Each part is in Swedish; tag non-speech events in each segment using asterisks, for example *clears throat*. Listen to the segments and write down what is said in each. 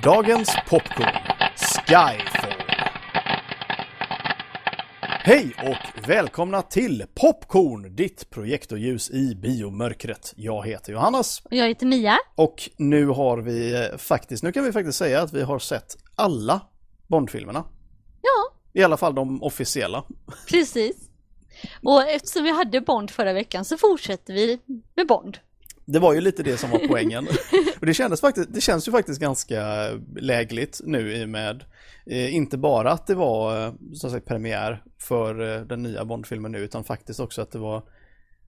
Dagens popcorn, Skyfall. Hej och välkomna till Popcorn, ditt projektorljus i biomörkret. Jag heter Johannes Och jag heter Mia. och nu har vi eh, faktiskt, nu kan vi faktiskt säga att vi har sett alla Bondfilmerna. Ja, I alla fall de officiella. *laughs* precis. Och eftersom vi hade Bond förra veckan så fortsätter vi med Bond. Det var ju lite det som var poängen. *laughs* Och det, kändes faktiskt, det känns ju faktiskt ganska lägligt nu i och med eh, inte bara att det var eh, som sagt premiär för eh, den nya Bondfilmen nu utan faktiskt också att det var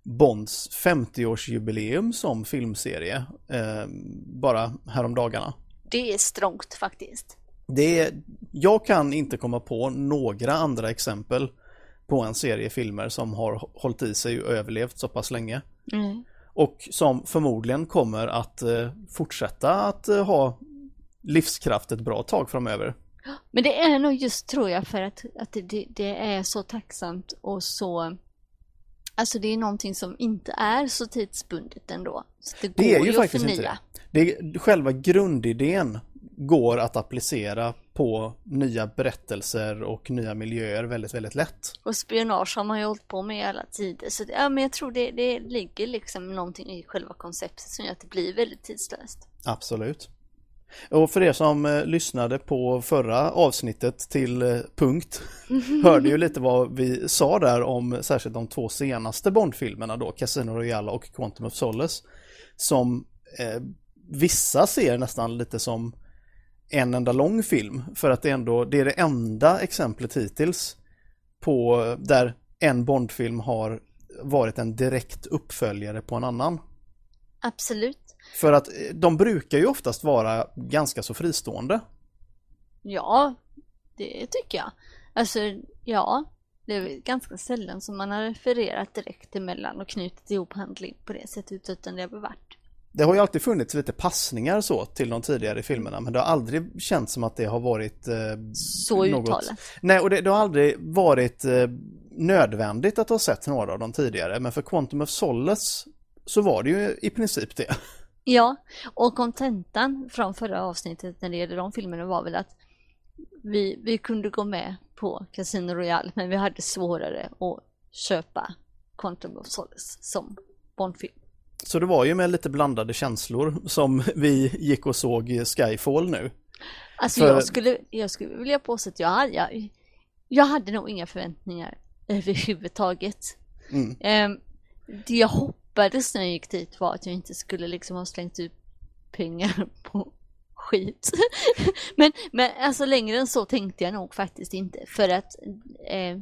Bonds 50-årsjubileum som filmserie eh, bara häromdagarna. Det är strångt faktiskt. Det är, jag kan inte komma på några andra exempel på en serie filmer som har hållit i sig och överlevt så pass länge. Mm. Och som förmodligen kommer att eh, fortsätta att eh, ha livskraft ett bra tag framöver. Men det är nog just tror jag för att, att det, det, är så tacksamt och så Alltså det är någonting som inte är så tidsbundet ändå. Så det, Det går ju att faktiskt inte förnya. det. det är, själva grundidén går att applicera på nya berättelser och nya miljöer väldigt, väldigt lätt. Och spionage har man ju hållit på med i alla tider. Så det, ja, men jag tror det, det ligger liksom någonting i själva konceptet som gör att det blir väldigt tidslöst. Absolut. Och för er som eh, lyssnade på förra avsnittet till eh, punkt *laughs* hörde ju lite vad vi sa där om särskilt de två senaste Bondfilmerna då, Casino Royale och Quantum of Solace. Som eh, vissa ser nästan lite som en enda lång film för att det ändå, det är det enda exemplet hittills på där en Bondfilm har varit en direkt uppföljare på en annan. Absolut. För att eh, de brukar ju oftast vara ganska så fristående. Ja, det tycker jag. Alltså, ja. Det är ganska sällan som man har refererat direkt emellan och knutit ihop handling på det sättet utan det har varit. Det har ju alltid funnits lite passningar så till de tidigare filmerna men det har aldrig känts som att det har varit eh, Så uttalat. Nej, och det, det har aldrig varit eh, nödvändigt att ha sett några av dem tidigare men för Quantum of Solace så var det ju i princip det. Ja, och kontentan från förra avsnittet när det gäller de filmerna var väl att vi, vi kunde gå med på Casino Royale men vi hade svårare att köpa Quantum of Solace som Bondfilm. Så det var ju med lite blandade känslor som *laughs* vi gick och såg Skyfall nu. Alltså För- jag, skulle, jag skulle vilja påstå att jag, jag, jag hade nog inga förväntningar *laughs* överhuvudtaget. Mm. Ehm, det jag hoppades när jag gick dit var att jag inte skulle liksom ha slängt ut pengar *laughs* på skit. men, men alltså längre än så tänkte jag nog faktiskt inte för att eh,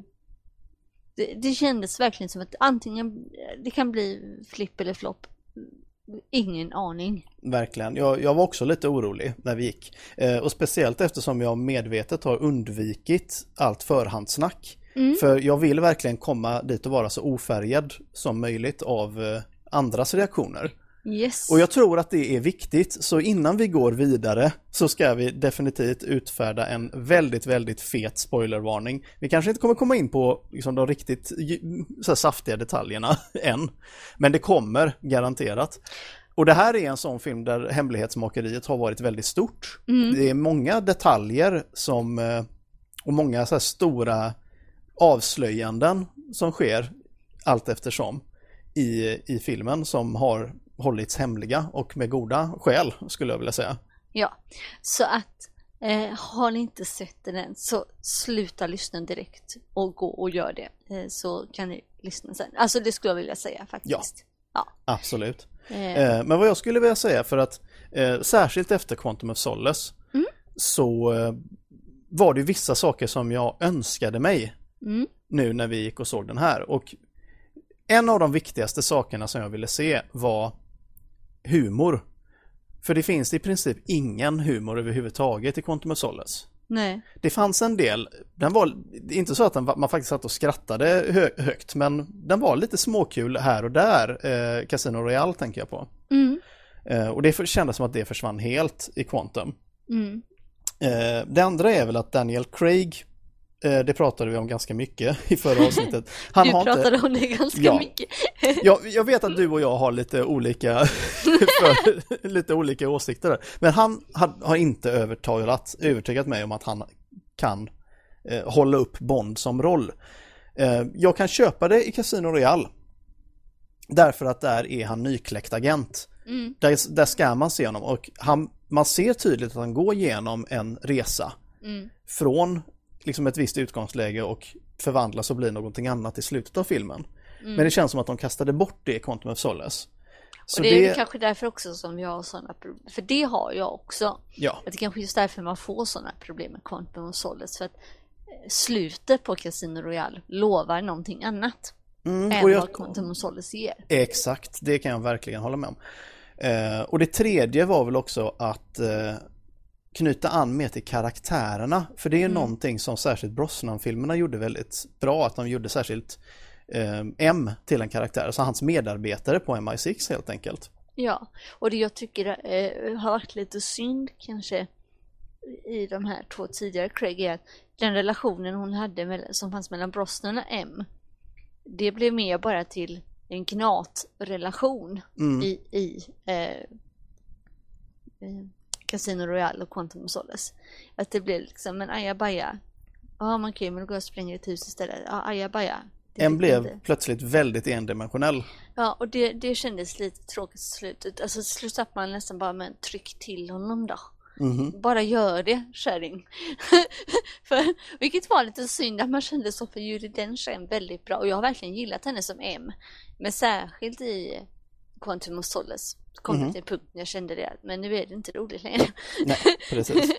det, det kändes verkligen som att antingen det kan bli flipp eller flopp. Ingen aning. Verkligen. Jag, jag var också lite orolig när vi gick. Eh, och speciellt eftersom jag medvetet har undvikit allt förhandssnack. Mm. För jag vill verkligen komma dit och vara så ofärgad som möjligt av eh, andras reaktioner. Yes. Och jag tror att det är viktigt, så innan vi går vidare så ska vi definitivt utfärda en väldigt, väldigt fet spoilervarning. Vi kanske inte kommer komma in på liksom, de riktigt så saftiga detaljerna *laughs* än, men det kommer garanterat. Och det här är en sån film där hemlighetsmakeriet har varit väldigt stort. Det är många detaljer som, eh, och många så stora avslöjanden som sker allt eftersom i, i filmen som har hållits hemliga och med goda skäl skulle jag vilja säga. Ja, så att eh, har ni inte sett den än så sluta lyssna direkt och gå och gör det. Eh, så kan ni lyssna sen. Alltså det skulle jag vilja säga faktiskt. Ja. Absolut. Eh, Eh, men vad jag skulle vilja säga för att eh, särskilt efter Quantum of Solace så eh, var det vissa saker som jag önskade mig mm, nu när vi gick och såg den här. Och en av de viktigaste sakerna som jag ville se var humor. För det finns i princip ingen humor överhuvudtaget i Quantum of Solace. nej. Det fanns en del, den var, inte så att den, man faktiskt satt och skrattade hö, högt, men den var lite småkul här och där, eh, Casino Royale tänker jag på. Mm, Eh, och det kändes som att det försvann helt i Quantum. mm, Eh, det andra är väl att Daniel Craig det pratade vi om ganska mycket *laughs* i förra avsnittet. Han du pratade inte... om det ganska Ja. mycket. *laughs* jag, jag vet att du och jag har lite olika, *laughs* för, lite olika åsikter där. Men han har, har inte övertalat, övertygat mig om att han kan eh, hålla upp Bond som roll. Eh, jag kan köpa det i Casino Royale. Därför att där är han nykläckt agent. Mm. Där, där ska man se honom och han, man ser tydligt att han går igenom en resa. Mm. Från liksom ett visst utgångsläge och förvandlas och blir någonting annat i slutet av filmen. Mm. Men det känns som att de kastade bort det i Quantum of Solace. Så och det är väl kanske därför också som vi har sådana problem. För det har jag också. ja, Att det kanske är just därför man får sådana problem med Quantum of Solace. För att eh, slutet på Casino Royale lovar någonting annat. mm, än och vad jag, Quantum of Solace ger. exakt, det kan jag verkligen hålla med om. Eh, och det tredje var väl också att eh, knyta an mer till karaktärerna. För det är Mm. någonting som särskilt Brosnan-filmerna gjorde väldigt bra, att de gjorde särskilt eh, M till en karaktär, alltså hans medarbetare på MI6 helt enkelt. Ja, och det jag tycker eh, har varit lite synd kanske i de här två tidigare Craig är att den relationen hon hade med, som fanns mellan Brosnan och M det blev mer bara till en gnatrelation Mm. i, i eh, eh, Casino Royale och Quantum of Solace. Att det blev liksom en ajabaja. Ja, man kan ju men gå och spränga ett hus istället. Ja, ajabaja. En blev inte. plötsligt väldigt endimensionell. Ja, och det, det kändes lite tråkigt i slutet. Alltså till slut satt man nästan bara med tryck till honom då. Mhm. Bara gör det, kärring. *laughs* för, vilket var lite synd att man kände så för Judi Dench är väldigt bra och jag har verkligen gillat henne som M. Men särskilt i Quantum of Solace kom det till en punkt när jag kände det, men nu är det inte roligt längre. Nej, precis.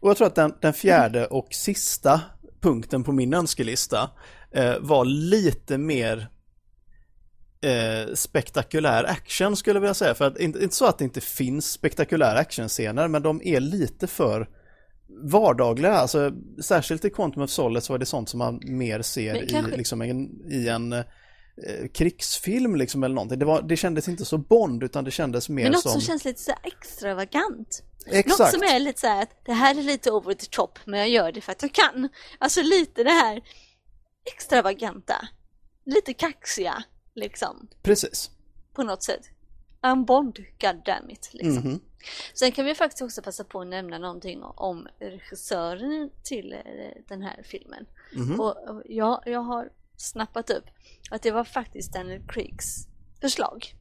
Och jag tror att den, den fjärde och sista punkten på min önskelista eh, var lite mer eh, spektakulär action skulle jag vilja säga. För att inte, inte så att det inte finns spektakulära actionscener, men de är lite för vardagliga. Alltså, särskilt i Quantum of Solace är det sånt som man mer ser Men i, kanske- liksom en, i en eh, krigsfilm liksom eller någonting. Det, var, det kändes inte så Bond utan det kändes mer Men något som... som känns lite så extravagant. Exakt. Något som är lite så här att det här är lite over the top men jag gör det för att jag kan. Alltså lite det här extravaganta. Lite kaxiga liksom. Precis. På något sätt. I'm Bond, god damn it. Liksom. Mhm. Sen kan vi faktiskt också passa på att nämna någonting om regissören till eh, den här filmen. Mhm. Och och jag, jag har snappat upp att det var faktiskt Daniel Craigs förslag.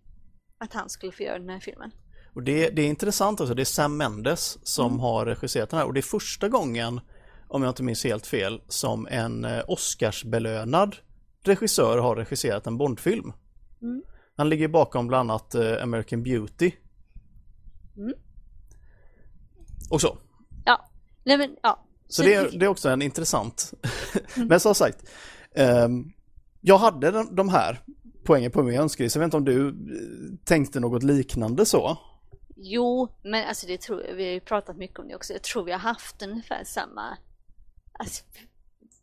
Att han skulle få göra den här filmen. Och det, det är intressant också, det är Sam Mendes som Mm. har regisserat den här och det är första gången, om jag inte minns helt fel, som en eh, Oscarsbelönad regissör har regisserat en Bondfilm. Mm. Han ligger bakom bland annat eh, American Beauty. Mm. Och så. Ja, nej men ja. Så det är, det är också en intressant. *laughs* Men som sagt, jag hade de, här poängen på min önskelista. Jag vet inte om du eh, tänkte något liknande så? Jo, men alltså det tror jag, vi har ju pratat mycket om det också. Jag tror vi har haft ungefär samma, alltså,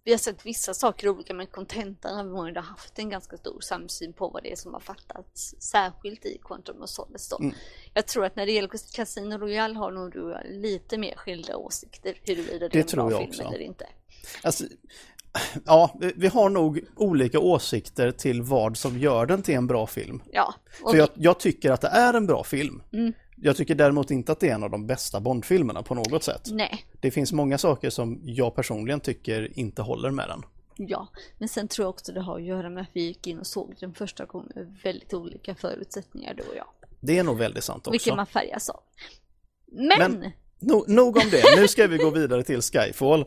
vi har sett vissa saker olika men kontentan har vi ändå haft en ganska stor samsyn på vad det är som har fattats, särskilt i Quantum of Solace då. Mm. Jag tror att när det gäller Casino Royale har nog du lite mer skilda åsikter huruvida det, Det är en bra film också. eller inte. Alltså, ja, vi- har nog olika åsikter till vad som gör den till en bra film. Ja, och För jag, jag tycker att det är en bra film. Mm. Jag tycker däremot inte att det är en av de bästa Bondfilmerna på något sätt. nej, Det finns många saker som jag personligen tycker inte håller med den. ja. Men sen tror jag också det har att göra med att vi gick in och såg den första gången med väldigt olika förutsättningar du och jag. Det är nog väldigt sant också. Vilket man färgas av. Men, Men- No, nog om det, nu ska vi gå vidare till Skyfall.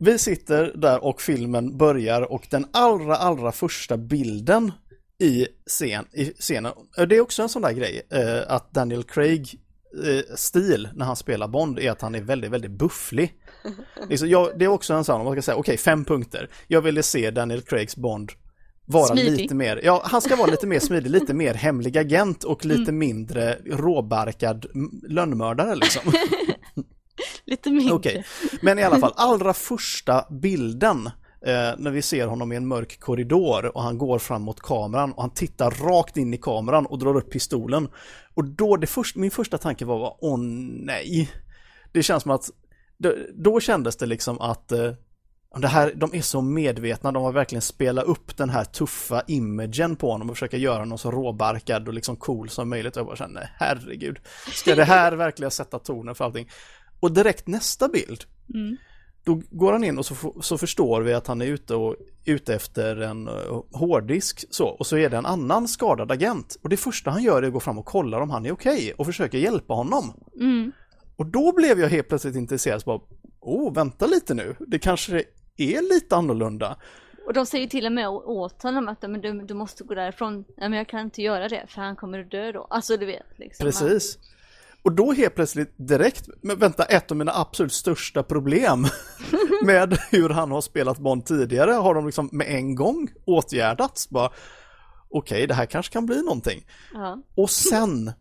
Vi sitter där och filmen börjar och den allra, allra första bilden i, scen, i scenen, det är också en sån där grej, eh, att Daniel Craig eh, stil när han spelar Bond är att han är väldigt, väldigt bufflig. Liksom, jag, det är också en sån, om man ska säga, okej, fem punkter. Jag ville se Daniel Craigs Bond vara Smidig. lite mer, ja han ska vara lite mer smidig, lite mer hemlig agent och lite mindre råbarkad lönnmördare liksom. *laughs* *laughs* lite mindre. Okej, men i alla fall, allra första bilden eh, när vi ser honom i en mörk korridor och han går fram mot kameran och han tittar rakt in i kameran och drar upp pistolen. Och då, det först, min första tanke var, åh nej. Det känns som att, då, då kändes det liksom att eh, det här, de är så medvetna, de har verkligen spelat upp den här tuffa imagen på honom och försöka göra honom så råbarkad och liksom cool som möjligt. Jag bara känner, herregud, ska det här verkligen sätta tonen för allting? Och direkt nästa bild, Mm. då går han in och så, så förstår vi att han är ute, och, ute efter en uh, hårddisk så, och så är det en annan skadad agent. Och det första han gör är att gå fram och kolla om han är okej och försöker hjälpa honom. Mm. Och då blev jag helt plötsligt intresserad, så bara, oh, vänta lite nu, det kanske är lite annorlunda. Och de säger till och med åt honom att men du, du måste gå därifrån. Nej men jag kan inte göra det för han kommer att dö då. Alltså du vet. Liksom, Precis. Och då helt plötsligt direkt, men vänta, ett av mina absolut största problem *laughs* med hur han har spelat Bond tidigare har de liksom med en gång åtgärdats. Bara, Okej, det här kanske kan bli någonting. Ja. Och sen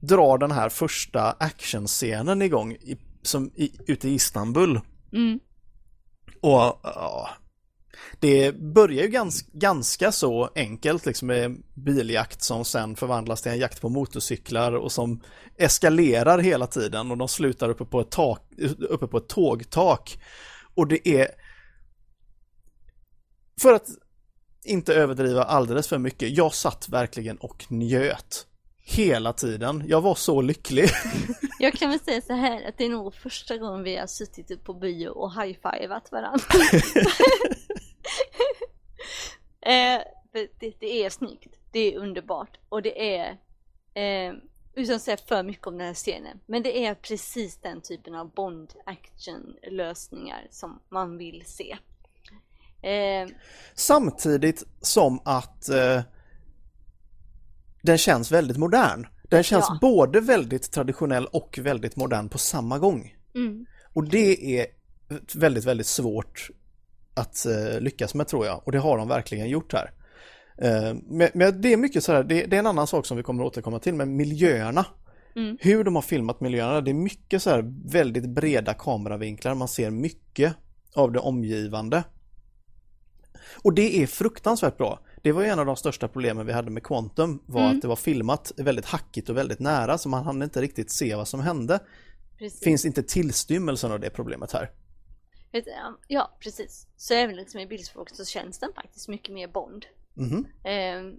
drar den här första actionscenen igång i, som i, ute i Istanbul. Mm. Och ja, det börjar ju gans, ganska så enkelt liksom med biljakt som sen förvandlas till en jakt på motorcyklar och som eskalerar hela tiden och de slutar uppe på ett, tak, uppe på ett tågtak. Och det är för att inte överdriva alldeles för mycket, jag satt verkligen och njöt hela tiden. Jag var så lycklig. *laughs* Jag kan väl säga så här att det är nog första gången vi har suttit på bio och high-fivat varandra. *laughs* *laughs* eh, det, det är snyggt, det är underbart och det är, eh, utan att säga för mycket om den här scenen, men det är precis den typen av Bond action lösningar som man vill se. Eh, Samtidigt som att eh, den känns väldigt modern. Den känns Ja. både väldigt traditionell och väldigt modern på samma gång. mm, Och det är väldigt, väldigt svårt att eh, lyckas med tror jag. Och det har de verkligen gjort här. Eh, men, men det är mycket så här, det, det är en annan sak som vi kommer återkomma till, men miljöerna. Mm. Hur de har filmat miljöerna, det är mycket så här väldigt breda kameravinklar, man ser mycket av det omgivande. Och det är fruktansvärt bra. Det var ju en av de största problemen vi hade med Quantum, var Mm. att det var filmat väldigt hackigt och väldigt nära, så man hann inte riktigt se vad som hände. precis. Finns inte tillstymmelsen av det problemet här. Vet du, Ja, precis. Så även liksom i bildspråket så känns den faktiskt mycket mer Bond. Mhm. Eh,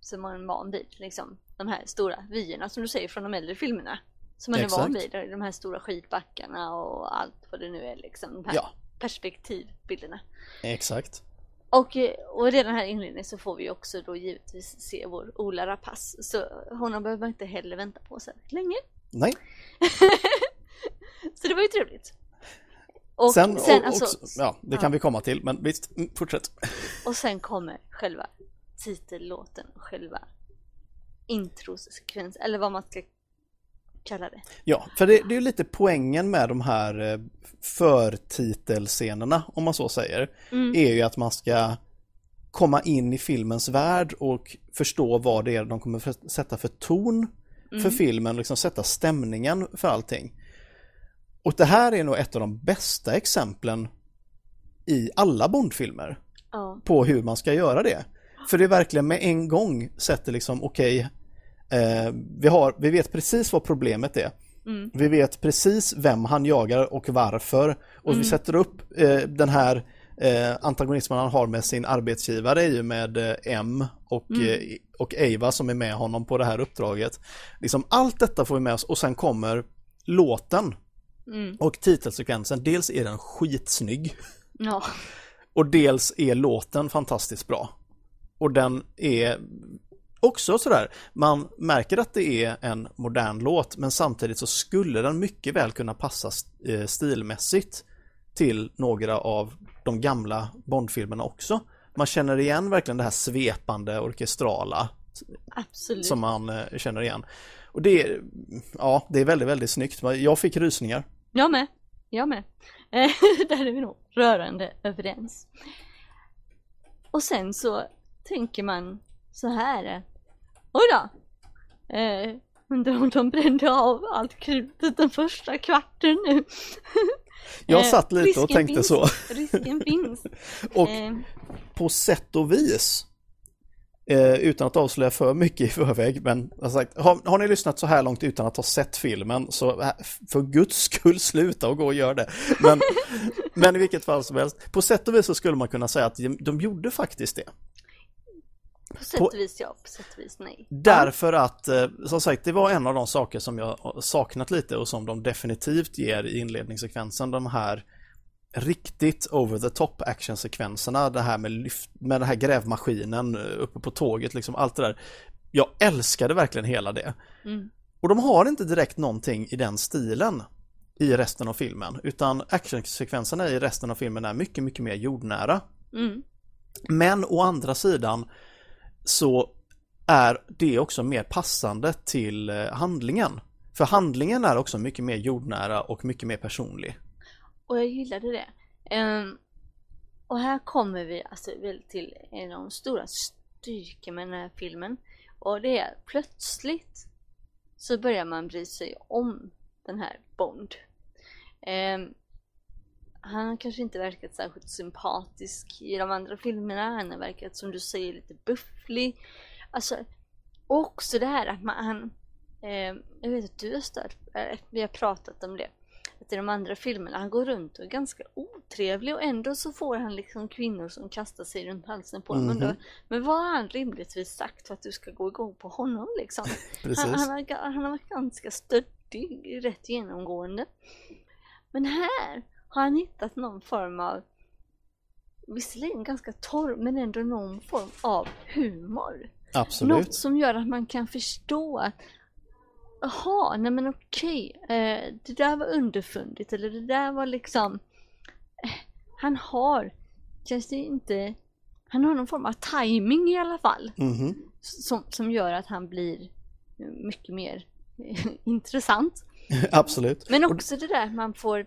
som man är van vid. Liksom. De här stora vyerna som du säger från de äldre filmerna. Som man är van Exakt. vid. De här stora skidbackarna och allt vad det nu är. Liksom. De här Ja, perspektivbilderna. exakt. Och, eh, och redan här i inledningen så får vi också då givetvis se vår Ola Rapace. Så honom behöver man inte heller vänta på så länge. Nej, *laughs* Så det var ju trevligt. Och sen, sen, och, alltså, också, ja, det ja. kan vi komma till, men visst, mm, fortsätt. Och sen kommer själva titellåten, själva introsekvens, eller vad man ska kalla det. Ja, för det, det är ju lite poängen med de här eh, förtitelscenerna, om man så säger, Mm. är ju att man ska komma in i filmens värld och förstå vad det är de kommer för, sätta för ton för Mm. filmen, liksom sätta stämningen för allting. Och det här är nog ett av de bästa exemplen i alla Bondfilmer Ja, på hur man ska göra det. För det är verkligen med en gång sätter liksom, okej, eh, vi, har, vi vet precis vad problemet är. Mm. Vi vet precis vem han jagar och varför. Och Mm. vi sätter upp eh, den här eh, antagonismen han har med sin arbetsgivare är ju med eh, M och, Mm. eh, och Eva som är med honom på det här uppdraget. Liksom allt detta får vi med oss och sen kommer låten mm. och titelsekvensen. Dels är den skitsnygg ja. och dels är låten fantastiskt bra. Och den är också sådär, man märker att det är en modern låt men samtidigt så skulle den mycket väl kunna passa eh, stilmässigt till några av de gamla Bondfilmerna också. Man känner igen verkligen det här svepande orkestrala absolut. som man eh, känner igen. Och det är, ja, det är väldigt, väldigt snyggt. Jag fick rysningar. Jag med. Jag med. Eh, *laughs* Där är vi nog rörande överens. Och sen så tänker man så här. eh, Oj då. Eh, undrar om de brände av allt krutet den första kvarten nu. *laughs* Jag Eh, satt lite och risken tänkte finns. så. Risken finns. *laughs* Och Eh, på sätt och vis Eh, utan att avslöja för mycket i förväg, men sagt, har, har, ni lyssnat så här långt utan att ha sett filmen så äh, för guds skull sluta och gå och gör det. Men, *laughs* men i vilket fall som helst, på sätt och vis så skulle man kunna säga att de, de gjorde faktiskt det. På sätt och vis ja, på sätt och vis nej. Därför att, eh, som sagt, det var en av de saker som jag saknat lite och som de definitivt ger i inledningssekvensen, de här riktigt over the top actionsekvenserna, det här med, lyft, med den här grävmaskinen eh, uppe på tåget, liksom allt det där. Jag älskade verkligen hela det. Mm. Och de har inte direkt någonting i den stilen i resten av filmen, utan actionsekvenserna i resten av filmen är mycket, mycket mer jordnära. Mm. Men å andra sidan så är det också mer passande till eh, handlingen. För handlingen är också mycket mer jordnära och mycket mer personlig. Och jag gillade det. Um, och här kommer vi alltså väl till en av de stora styrkorna med den här filmen. Och det är plötsligt så börjar man bry sig om den här Bond. Um, han har kanske inte verkat särskilt sympatisk i de andra filmerna. Han har verkat som du säger lite bufflig. Alltså, också det här att man, han, eh, jag vet att du har stört, eh, vi har pratat om det i de andra filmerna, han går runt och är ganska otrevlig och ändå så får han liksom kvinnor som kastar sig runt halsen på honom. Mm -hmm. Men vad har han rimligtvis sagt för att du ska gå igång på honom liksom? *laughs* han, han, har, han har varit ganska stöddig, rätt genomgående. Men här har han hittat någon form av visserligen ganska torr men ändå någon form av humor. Absolut. Något som gör att man kan förstå att Jaha, nej men okej, eh, det där var underfundigt eller det där var liksom eh, Han har, känns det inte Han har någon form av timing i alla fall mm -hmm. som, som gör att han blir mycket mer *laughs* intressant *laughs* Absolut Men också det där man får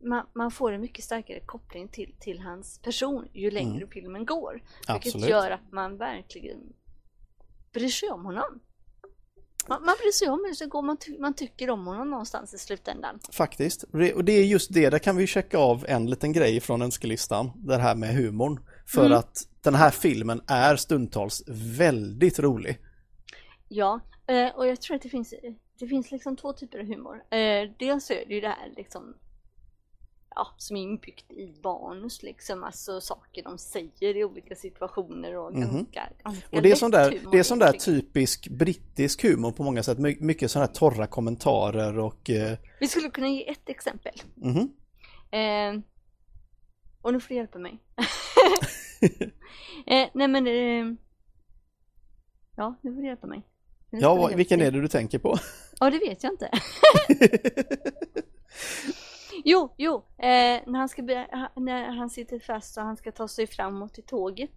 man, man, får en mycket starkare koppling till, till hans person ju längre mm. filmen går. Vilket Absolut. gör att man verkligen bryr sig om honom. Man, man bryr sig om hur det går, man, ty man tycker om honom någonstans i slutändan. Faktiskt, och det är just det, där kan vi checka av en liten grej från önskelistan, det här med humorn. För mm. att den här filmen är stundtals väldigt rolig. Ja, eh, och jag tror att det finns, det finns liksom två typer av humor. Eh, dels är det ju det här liksom ja, som är inbyggt i manus liksom, alltså saker de säger i olika situationer och mm ganska, ganska Och det är sån där, det är sån där typisk brittisk humor på många sätt, My mycket sådana här torra kommentarer och... Eh... Vi skulle kunna ge ett exempel. Mm eh, och nu får du hjälpa mig. *laughs* eh, nej men, eh, ja nu får du hjälpa mig. Ja, vilken är det du tänker på? Ja, det vet jag inte. *laughs* *laughs* Jo, jo, eh, när, han ska när han sitter fast och han ska ta sig framåt till tåget.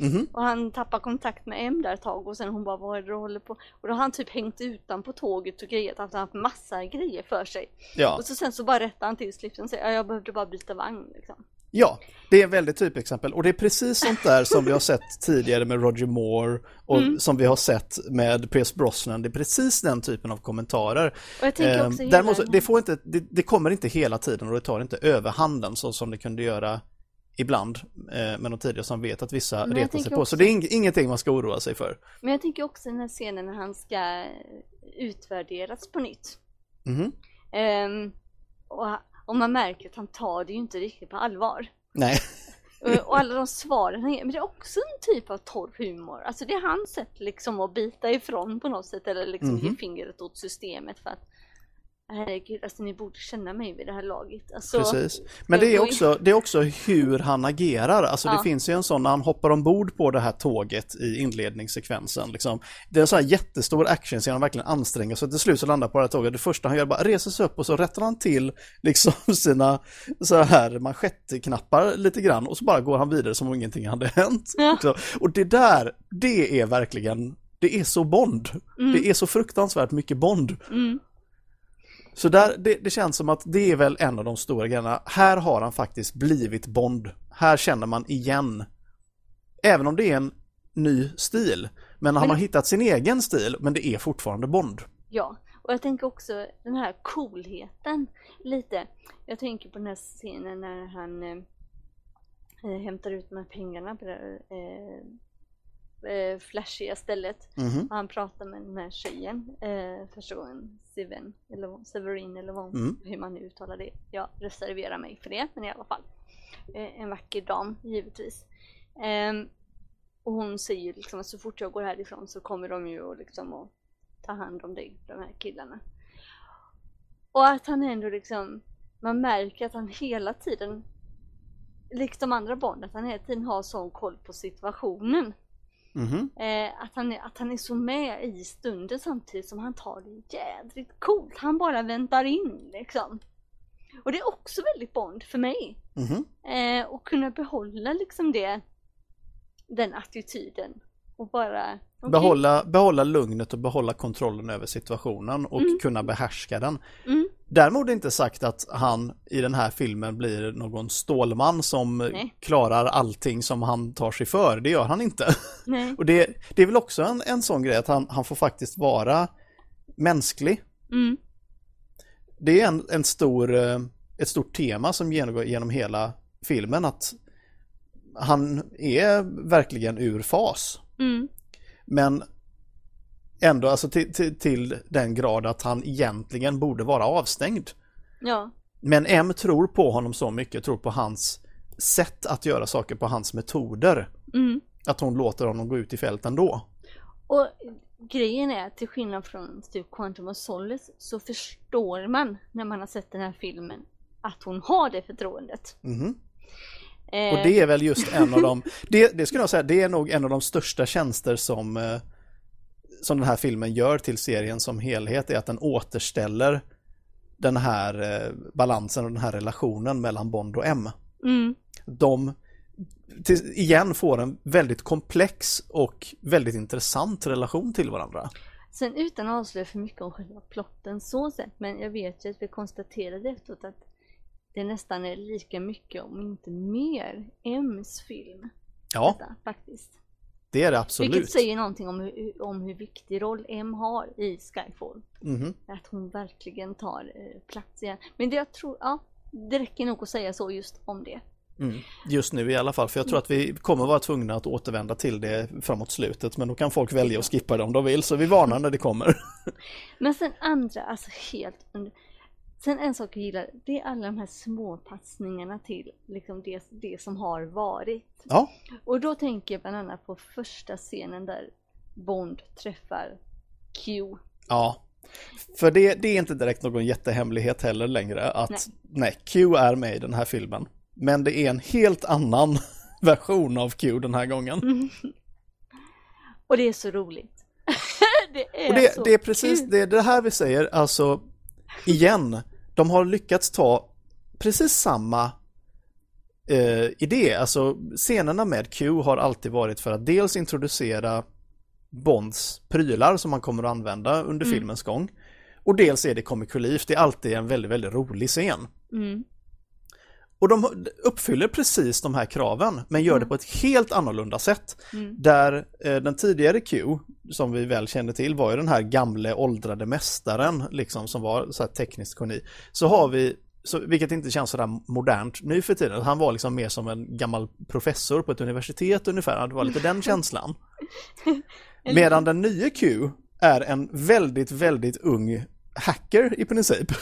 Mm -hmm. Och han tappar kontakt med M där ett tag och sen hon bara vad är det du håller på? Och då har han typ hängt utan på tåget och grejat, han har haft massa grejer för sig. Ja. Och så sen så bara rättar han till slipsen och säger jag behövde bara byta vagn liksom. Ja, det är väldigt typexempel och det är precis sånt där som vi har sett *laughs* tidigare med Roger Moore och mm. som vi har sett med Pierce Brosnan. Det är precis den typen av kommentarer. Och eh, däremot, det, får inte, det, det, kommer inte hela tiden och det tar inte överhanden så som det kunde göra ibland eh, med de tidigare som vet att vissa Men retar sig på. Också... Så det är ingenting man ska oroa sig för. Men jag tänker också den här scenen när han ska utvärderas på nytt. Mm. Um, och och man märker att han tar det ju inte riktigt på allvar. Nej. *laughs* Och alla de svaren han ger, men det är också en typ av torr humor. Alltså det är hans sätt liksom att bita ifrån på något sätt eller liksom mm -hmm. ge fingret åt systemet för att Herregud, alltså ni borde känna mig vid det här laget. Alltså, Precis. Men det är, också, det är också hur han agerar. Alltså ja. det finns ju en sån när han hoppar ombord på det här tåget i inledningssekvensen. Liksom. Det är en sån här jättestor actionscen, han verkligen anstränger sig. Till slut så landar på det här tåget. Det första han gör bara reser sig upp och så rättar han till liksom *laughs* sina så här manschettknappar lite grann och så bara går han vidare som om ingenting hade hänt. Ja. Och det där, det är verkligen, det är så Bond. Mm. Det är så fruktansvärt mycket Bond. Mm. Så där, det, det, känns som att det är väl en av de stora grejerna. Här har han faktiskt blivit Bond. Här känner man igen. Även om det är en ny stil. Men han har hittat sin egen stil, men det är fortfarande Bond. Ja, och jag tänker också den här coolheten lite. Jag tänker på den här scenen när han eh, eh hämtar ut de här pengarna på det, eh, eh, flashiga stället. Mhm. Och han pratar med den här tjejen eh, första gången, Seven, eller Severin eller vad, Mm. hur man nu uttalar det. Jag reserverar mig för det, men i alla fall. Eh, en vacker dam, givetvis. Ehm, och hon säger ju liksom att så fort jag går härifrån så kommer de ju att liksom att ta hand om dig, de här killarna. Och att han ändå liksom, man märker att han hela tiden, likt de andra barnen, att han hela tiden har sån koll på situationen. Mhm. Eh, att, han är, att han är så med i stunden samtidigt som han tar det jädrigt coolt. Han bara väntar in liksom. Och det är också väldigt Bond för mig. Mhm. Eh, och kunna behålla liksom det, den attityden. Och bara... okej, Behålla, behålla lugnet och behålla kontrollen över situationen och Mm. kunna behärska den. Mm, Däremot inte sagt att han i den här filmen blir någon stålman som Nej. klarar allting som han tar sig för. Det gör han inte. nej. *laughs* Och det, det är väl också en, en sån grej att han, han får faktiskt vara mänsklig. Mm, Det är en, en stor, eh, ett stort tema som genomgår genom hela filmen att han är verkligen ur fas. mm, Men ändå alltså till, till, till den grad att han egentligen borde vara avstängd. ja. Men M tror på honom så mycket, tror på hans sätt att göra saker, på hans metoder. Mm. Att hon låter honom gå ut i fält ändå. Och grejen är till skillnad från typ Quantum of Solace så förstår man när man har sett den här filmen att hon har det förtroendet. Eh, Och det är väl just en av de, det, det skulle jag säga, det är nog en av de största tjänster som, eh, som den här filmen gör till serien som helhet, är att den återställer den här eh, balansen och den här relationen mellan Bond och M. mm, De till, igen får en väldigt komplex och väldigt intressant relation till varandra. Sen utan att avslöja för mycket om själva plotten så sett, men jag vet ju att vi konstaterade efteråt att det nästan är lika mycket, om inte mer, M's film. Ja, Detta, faktiskt. Det är det absolut. Vilket säger någonting om hur, om hur viktig roll M har i Skyfall. Mhm. Att hon verkligen tar eh, plats igen. Men det jag tror, ja, det räcker nog att säga så just om det. Mm. Just nu i alla fall, för jag tror att vi kommer vara tvungna att återvända till det framåt slutet, men då kan folk välja att skippa det om de vill, så vi varnar när det kommer. Men sen andra, alltså helt under... Sen en sak jag gillar, det är alla de här små passningarna till liksom det, det som har varit. Ja, Och då tänker jag bland annat på första scenen där Bond träffar Q. ja. För det, det är inte direkt någon jättehemlighet heller längre att Nej. nej. Q är med i den här filmen. Men det är en helt annan *laughs* version av Q den här gången. *laughs* Och det är så roligt. *laughs* det är Och det, så det är precis kul. det, det här vi säger, alltså igen, de har lyckats ta precis samma eh, idé. Alltså scenerna med Q har alltid varit för att dels introducera Bonds prylar som han kommer att använda under Mm. filmens gång. Och dels är det comic relief, det är alltid en väldigt, väldigt rolig scen. Mm. Och de uppfyller precis de här kraven, men gör det på ett helt annorlunda sätt. Mm. Där eh, den tidigare Q, som vi väl känner till, var ju den här gamle åldrade mästaren, liksom, som var så här tekniskt geni. Så har vi, så, vilket inte känns sådär modernt nu för tiden, han var liksom mer som en gammal professor på ett universitet ungefär, det var lite den *laughs* känslan. Medan den nya Q är en väldigt, väldigt ung hacker i princip.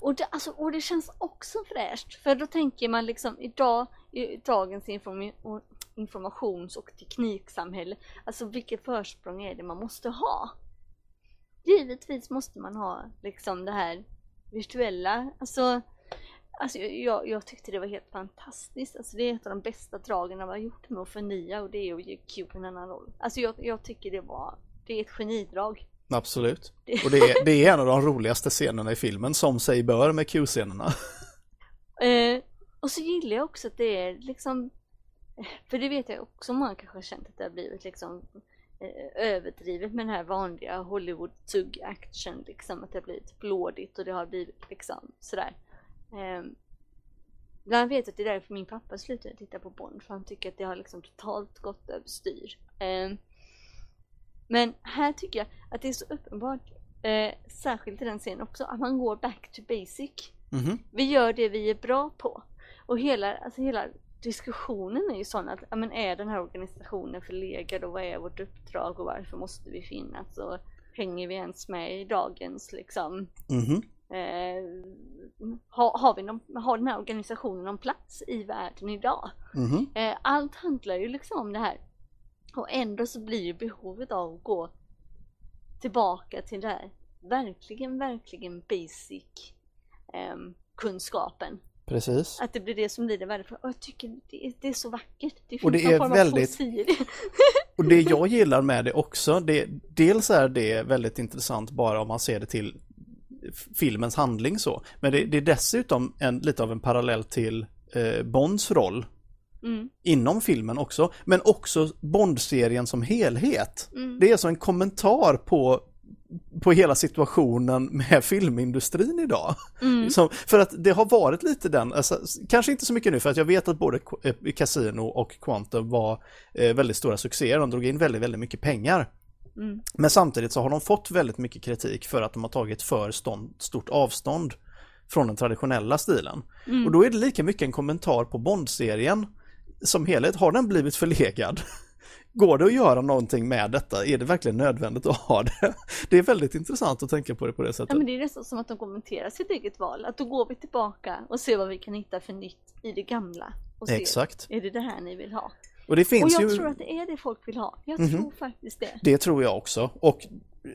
Och det, alltså, och det känns också fräscht. För då tänker man liksom idag, i dagens inform informations och tekniksamhälle, alltså vilket försprång är det man måste ha? Givetvis måste man ha liksom det här virtuella, alltså Alltså jag, jag tyckte det var helt fantastiskt. Alltså det är ett av de bästa dragen vi har gjort med att förnya och det är att ge Q en annan roll. Alltså jag, jag tycker det var, det är ett genidrag. Absolut. *laughs* Och det är, det är en av de roligaste scenerna i filmen, som sig bör med Q-scenerna. *laughs* Eh, och så gillar jag också att det är liksom, för det vet jag också många kanske har känt att det har blivit liksom eh, överdrivet med den här vanliga Hollywood tugg action liksom, att det har blivit blådigt och det har blivit liksom sådär. Eh, jag vet att det är därför min pappa slutade titta på Bond, för han tycker att det har liksom totalt gått överstyr. Eh, men här tycker jag att det är så uppenbart, eh, särskilt i den scenen också, att man går back to basic. Mhm. Vi gör det vi är bra på. Och hela, alltså hela diskussionen är ju sån att, ja, men är den här organisationen förlegad och vad är vårt uppdrag och varför måste vi finnas och hänger vi ens med i dagens liksom Mhm. eh, har, har, vi någon, har den här organisationen någon plats i världen idag? Mhm. Eh, allt handlar ju liksom om det här och ändå så blir ju behovet av att gå tillbaka till det här verkligen, verkligen basic ehm, kunskapen. Precis. Att det blir det som blir det värdefulla. Och jag tycker det är, det är så vackert. Det Och det är väldigt-. *laughs* Och det *laughs* jag gillar med det också, det, dels är det väldigt intressant bara om man ser det till filmens handling så. Men det, det är dessutom en, lite av en parallell till eh, Bonds roll Mm, inom filmen också. Men också Bond-serien som helhet. mm, Det är som en kommentar på, på hela situationen med *laughs* filmindustrin idag. mm, Som, för att det har varit lite den, alltså, kanske inte så mycket nu för att jag vet att både eh, Casino och Quantum var eh, väldigt stora succéer, de drog in väldigt, väldigt mycket pengar. mm, Men samtidigt så har de fått väldigt mycket kritik för att de har tagit för stånd, stort avstånd från den traditionella stilen. mm. Och då är det lika mycket en kommentar på Bond-serien som helhet. Har den blivit förlegad? *laughs* Går det att göra någonting med detta? Är det verkligen nödvändigt att ha det? *laughs* Det är väldigt intressant att tänka på det på det sättet. Ja men det är nästan som att de kommenterar sitt eget val. Att då går vi tillbaka och ser vad vi kan hitta för nytt i det gamla. Och ser, Exakt. är det det här ni vill ha? Och det Och finns jag ju... tror att det är det folk vill ha. Jag Mhm. tror faktiskt det. Det tror jag också. Och eh,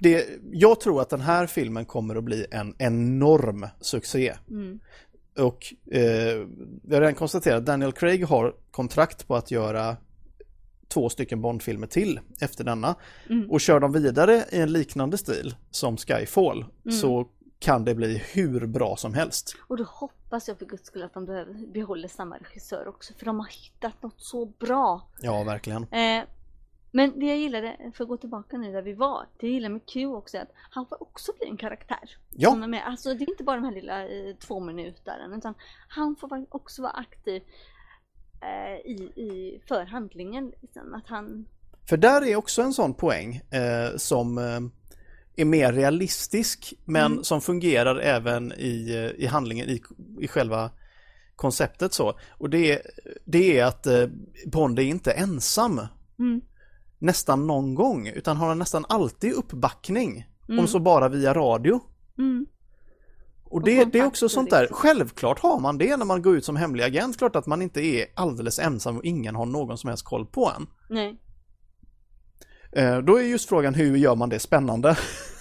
det, jag tror att den här filmen kommer att bli en enorm succé. Mm. Och eh, vi har redan konstaterat att Daniel Craig har kontrakt på att göra två stycken Bondfilmer till efter denna. Mm. Och kör de vidare i en liknande stil som Skyfall Mm. så kan det bli hur bra som helst. Och då hoppas jag för guds skull att de behöver, behåller samma regissör också. För de har hittat något så bra. Ja, verkligen. Eh, men det jag gillade, för att gå tillbaka nu där vi var, det jag gillar med Q också är att han får också bli en karaktär. Ja. Som är med. Alltså det är inte bara de här lilla eh, två minuterna utan han får också vara aktiv eh, i, i för handlingen. Liksom. Att han, För där är också en sån poäng eh, som eh, är mer realistisk men Mm. som fungerar även i, eh, i handlingen, i, i själva konceptet så. Och det, det är att eh, Bond är inte ensam mm, nästan någon gång utan har nästan alltid uppbackning. Mm. Om så bara via radio. mm, Och Och det, det är också sånt där, självklart har man det när man går ut som hemlig agent. Klart att man inte är alldeles ensam och ingen har någon som helst koll på en. nej. Eh, Då är just frågan hur gör man det spännande?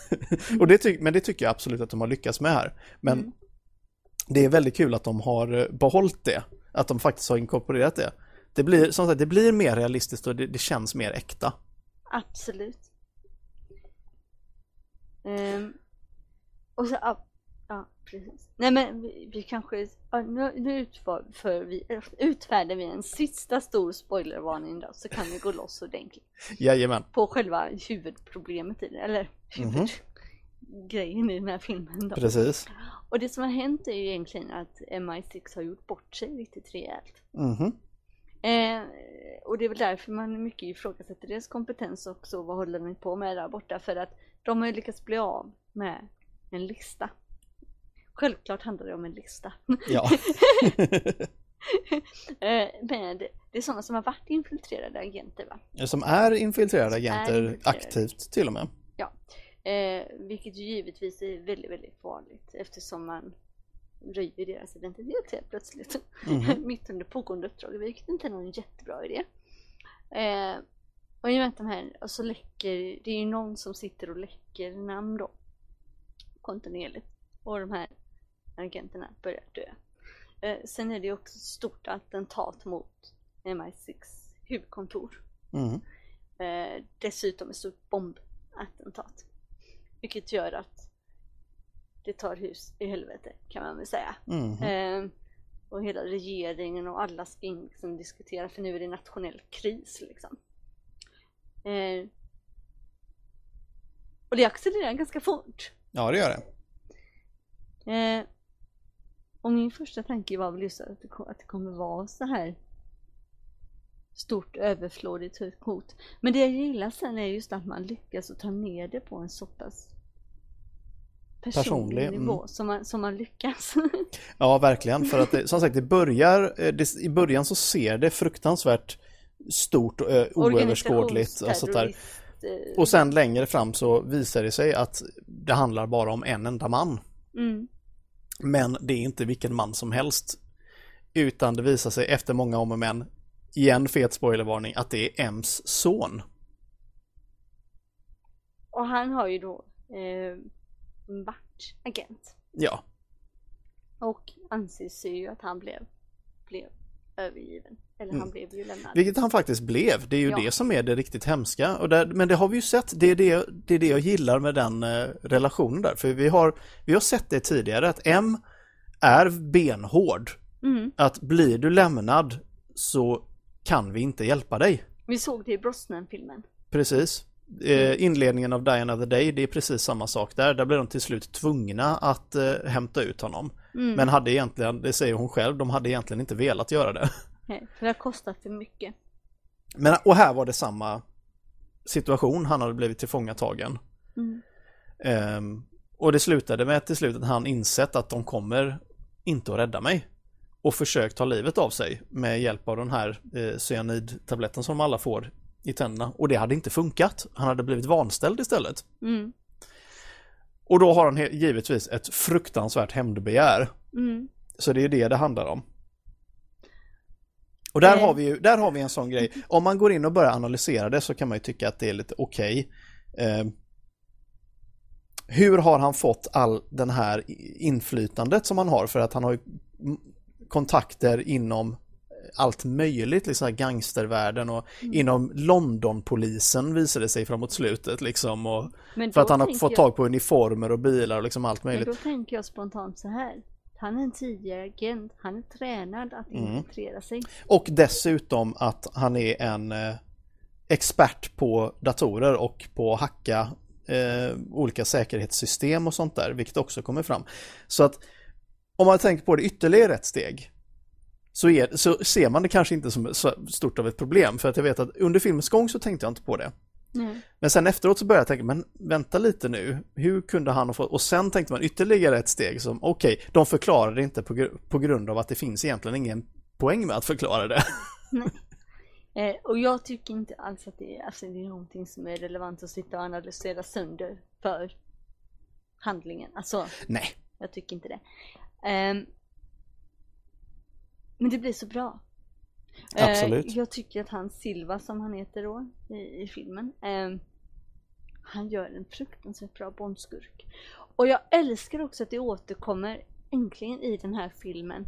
*laughs* och det ty- men det tycker jag absolut att de har lyckats med här. Men Mm. det är väldigt kul att de har eh, behållit det. Att de faktiskt har inkorporerat det. Det blir, som sagt, det blir mer realistiskt och det, det känns mer äkta. Absolut. Ehm, och så, ja, ja, precis. Nej men vi, vi kanske, ja, nu, nu utför, för vi, utfärdar vi en sista stor spoilervarning då, så kan vi gå loss ordentligt Jajamän. på själva huvudproblemet i det, eller Mhm. huvudgrejen i den här filmen då. Precis. Och det som har hänt är ju egentligen att MI6 har gjort bort sig riktigt rejält. Mhm. Eh, och det är väl därför man mycket ifrågasätter deras kompetens också. Vad håller de på med där borta? För att de har ju lyckats bli av med en lista. Självklart handlar det om en lista. Ja. *laughs* eh, men det är sådana som har varit infiltrerade agenter va? Som är infiltrerade Som är agenter infiltrerade. aktivt till och med. Eh, vilket ju givetvis är väldigt, väldigt farligt eftersom man röjer deras identitet helt plötsligt. Mhm. *laughs* mitt under pågående uppdrag, vilket inte är någon jättebra idé. Eh, och i de här, och så läcker, det är ju någon som sitter och läcker namn då. Kontinuerligt. Och de här agenterna börjar dö. Eh, sen är det ju också ett stort attentat mot MI6 huvudkontor. Mhm. Eh, dessutom ett stort bombattentat. Vilket gör att det tar hus i helvete kan man väl säga. Mhm. Eh, och hela regeringen och alla ska in liksom diskutera för nu är det nationell kris liksom. Eh, och det accelererar ganska fort. Ja, det gör det. Eh, och min första tanke var väl just att det, att det kommer vara så här stort överflödigt hot. Men det jag gillar sen är just att man lyckas att ta ner det på en så pass personlig, Personlig, nivå mm. som, man, som man lyckas. *laughs* Ja, verkligen. För att det, som sagt, det börjar, eh, det, i början så ser det fruktansvärt stort och eh, oöverskådligt. Och, sånt där. Eh, och sen längre fram så visar det sig att det handlar bara om en enda man. mm, Men det är inte vilken man som helst. Utan det visar sig efter många om och men, igen fet spoilervarning, att det är Ems son. och han har ju då eh, varit agent. Ja, Och anses ju att han blev, blev övergiven. Eller han Mm. blev ju lämnad. vilket han faktiskt blev. Det är ju Ja. det som är det riktigt hemska. Och där, men det har vi ju sett, det är det, det är det jag gillar med den eh, relationen där. För vi har, vi har sett det tidigare, att M är benhård. Mm. Att blir du lämnad så kan vi inte hjälpa dig. Vi såg det i Brosnan-filmen. Precis. Eh, inledningen av Die Another Day, det är precis samma sak där. Där blir de till slut tvungna att eh, hämta ut honom. Mm. Men hade egentligen, det säger hon själv, de hade egentligen inte velat göra det. Nej, för det har kostat för mycket. Men, och här var det samma situation, han hade blivit tillfångatagen. Mm. Ehm, och det slutade med till slut att han insett att de kommer inte att rädda mig. Och försökt ta livet av sig med hjälp av den här eh, cyanidtabletten som alla får i tänderna. Och det hade inte funkat. Han hade blivit vanställd istället. Mm. Och då har han givetvis ett fruktansvärt hämndbegär. Mm. Så det är det det handlar om. Och där Eh. har vi ju, där har vi en sån grej. Om man går in och börjar analysera det så kan man ju tycka att det är lite okej. Eh, hur har han fått all den här inflytandet som han har? För att han har kontakter inom allt möjligt, liksom här gangstervärlden och inom Londonpolisen visar det sig framåt slutet liksom. Och Men för att han har fått jag- tag på uniformer och bilar och liksom allt Men möjligt. då tänker jag spontant så här. Han är en tidigare agent. Han är tränad att Mm. infiltrera sig. Och dessutom att han är en eh, expert på datorer och på att hacka eh, olika säkerhetssystem och sånt där, vilket också kommer fram. Så att om man tänker på det ytterligare ett steg så, är, så ser man det kanske inte som så stort av ett problem. För att jag vet att under filmens gång så tänkte jag inte på det. Nej. Men sen efteråt så började jag tänka, men vänta lite nu, hur kunde han ha fått, och sen tänkte man ytterligare ett steg som, okej, de förklarar det inte på, gr- på grund av att det finns egentligen ingen poäng med att förklara det. Eh, och jag tycker inte alls att det är, alltså det är någonting som är relevant att sitta och analysera sönder för handlingen. Alltså, Nej, jag tycker inte det. Ehm, men det blir så bra. Eh, Absolut. jag tycker att han Silva som han heter då i, i filmen. ehm, han gör en fruktansvärt bra Bondskurk. Och jag älskar också att det återkommer äntligen i den här filmen.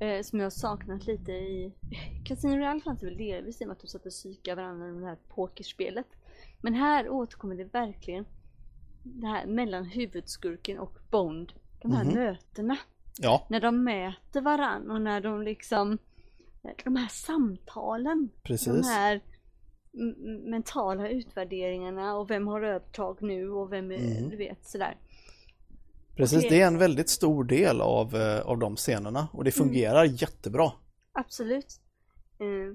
Eh, som jag saknat lite i *laughs* Casino Royale fanns det väl delvis i och med att de satt och psykade varandra med det här pokerspelet. Men här återkommer det verkligen det här mellan huvudskurken och Bond. De här Mhm. mötena. Ja, När de möter varann och när de liksom De här samtalen. De precis. här m- m- mentala utvärderingarna och vem har övertag nu och vem Mhm. du vet sådär. Precis, Okej. det är en väldigt stor del av, eh, av de scenerna och det fungerar jättebra. Absolut. Eh,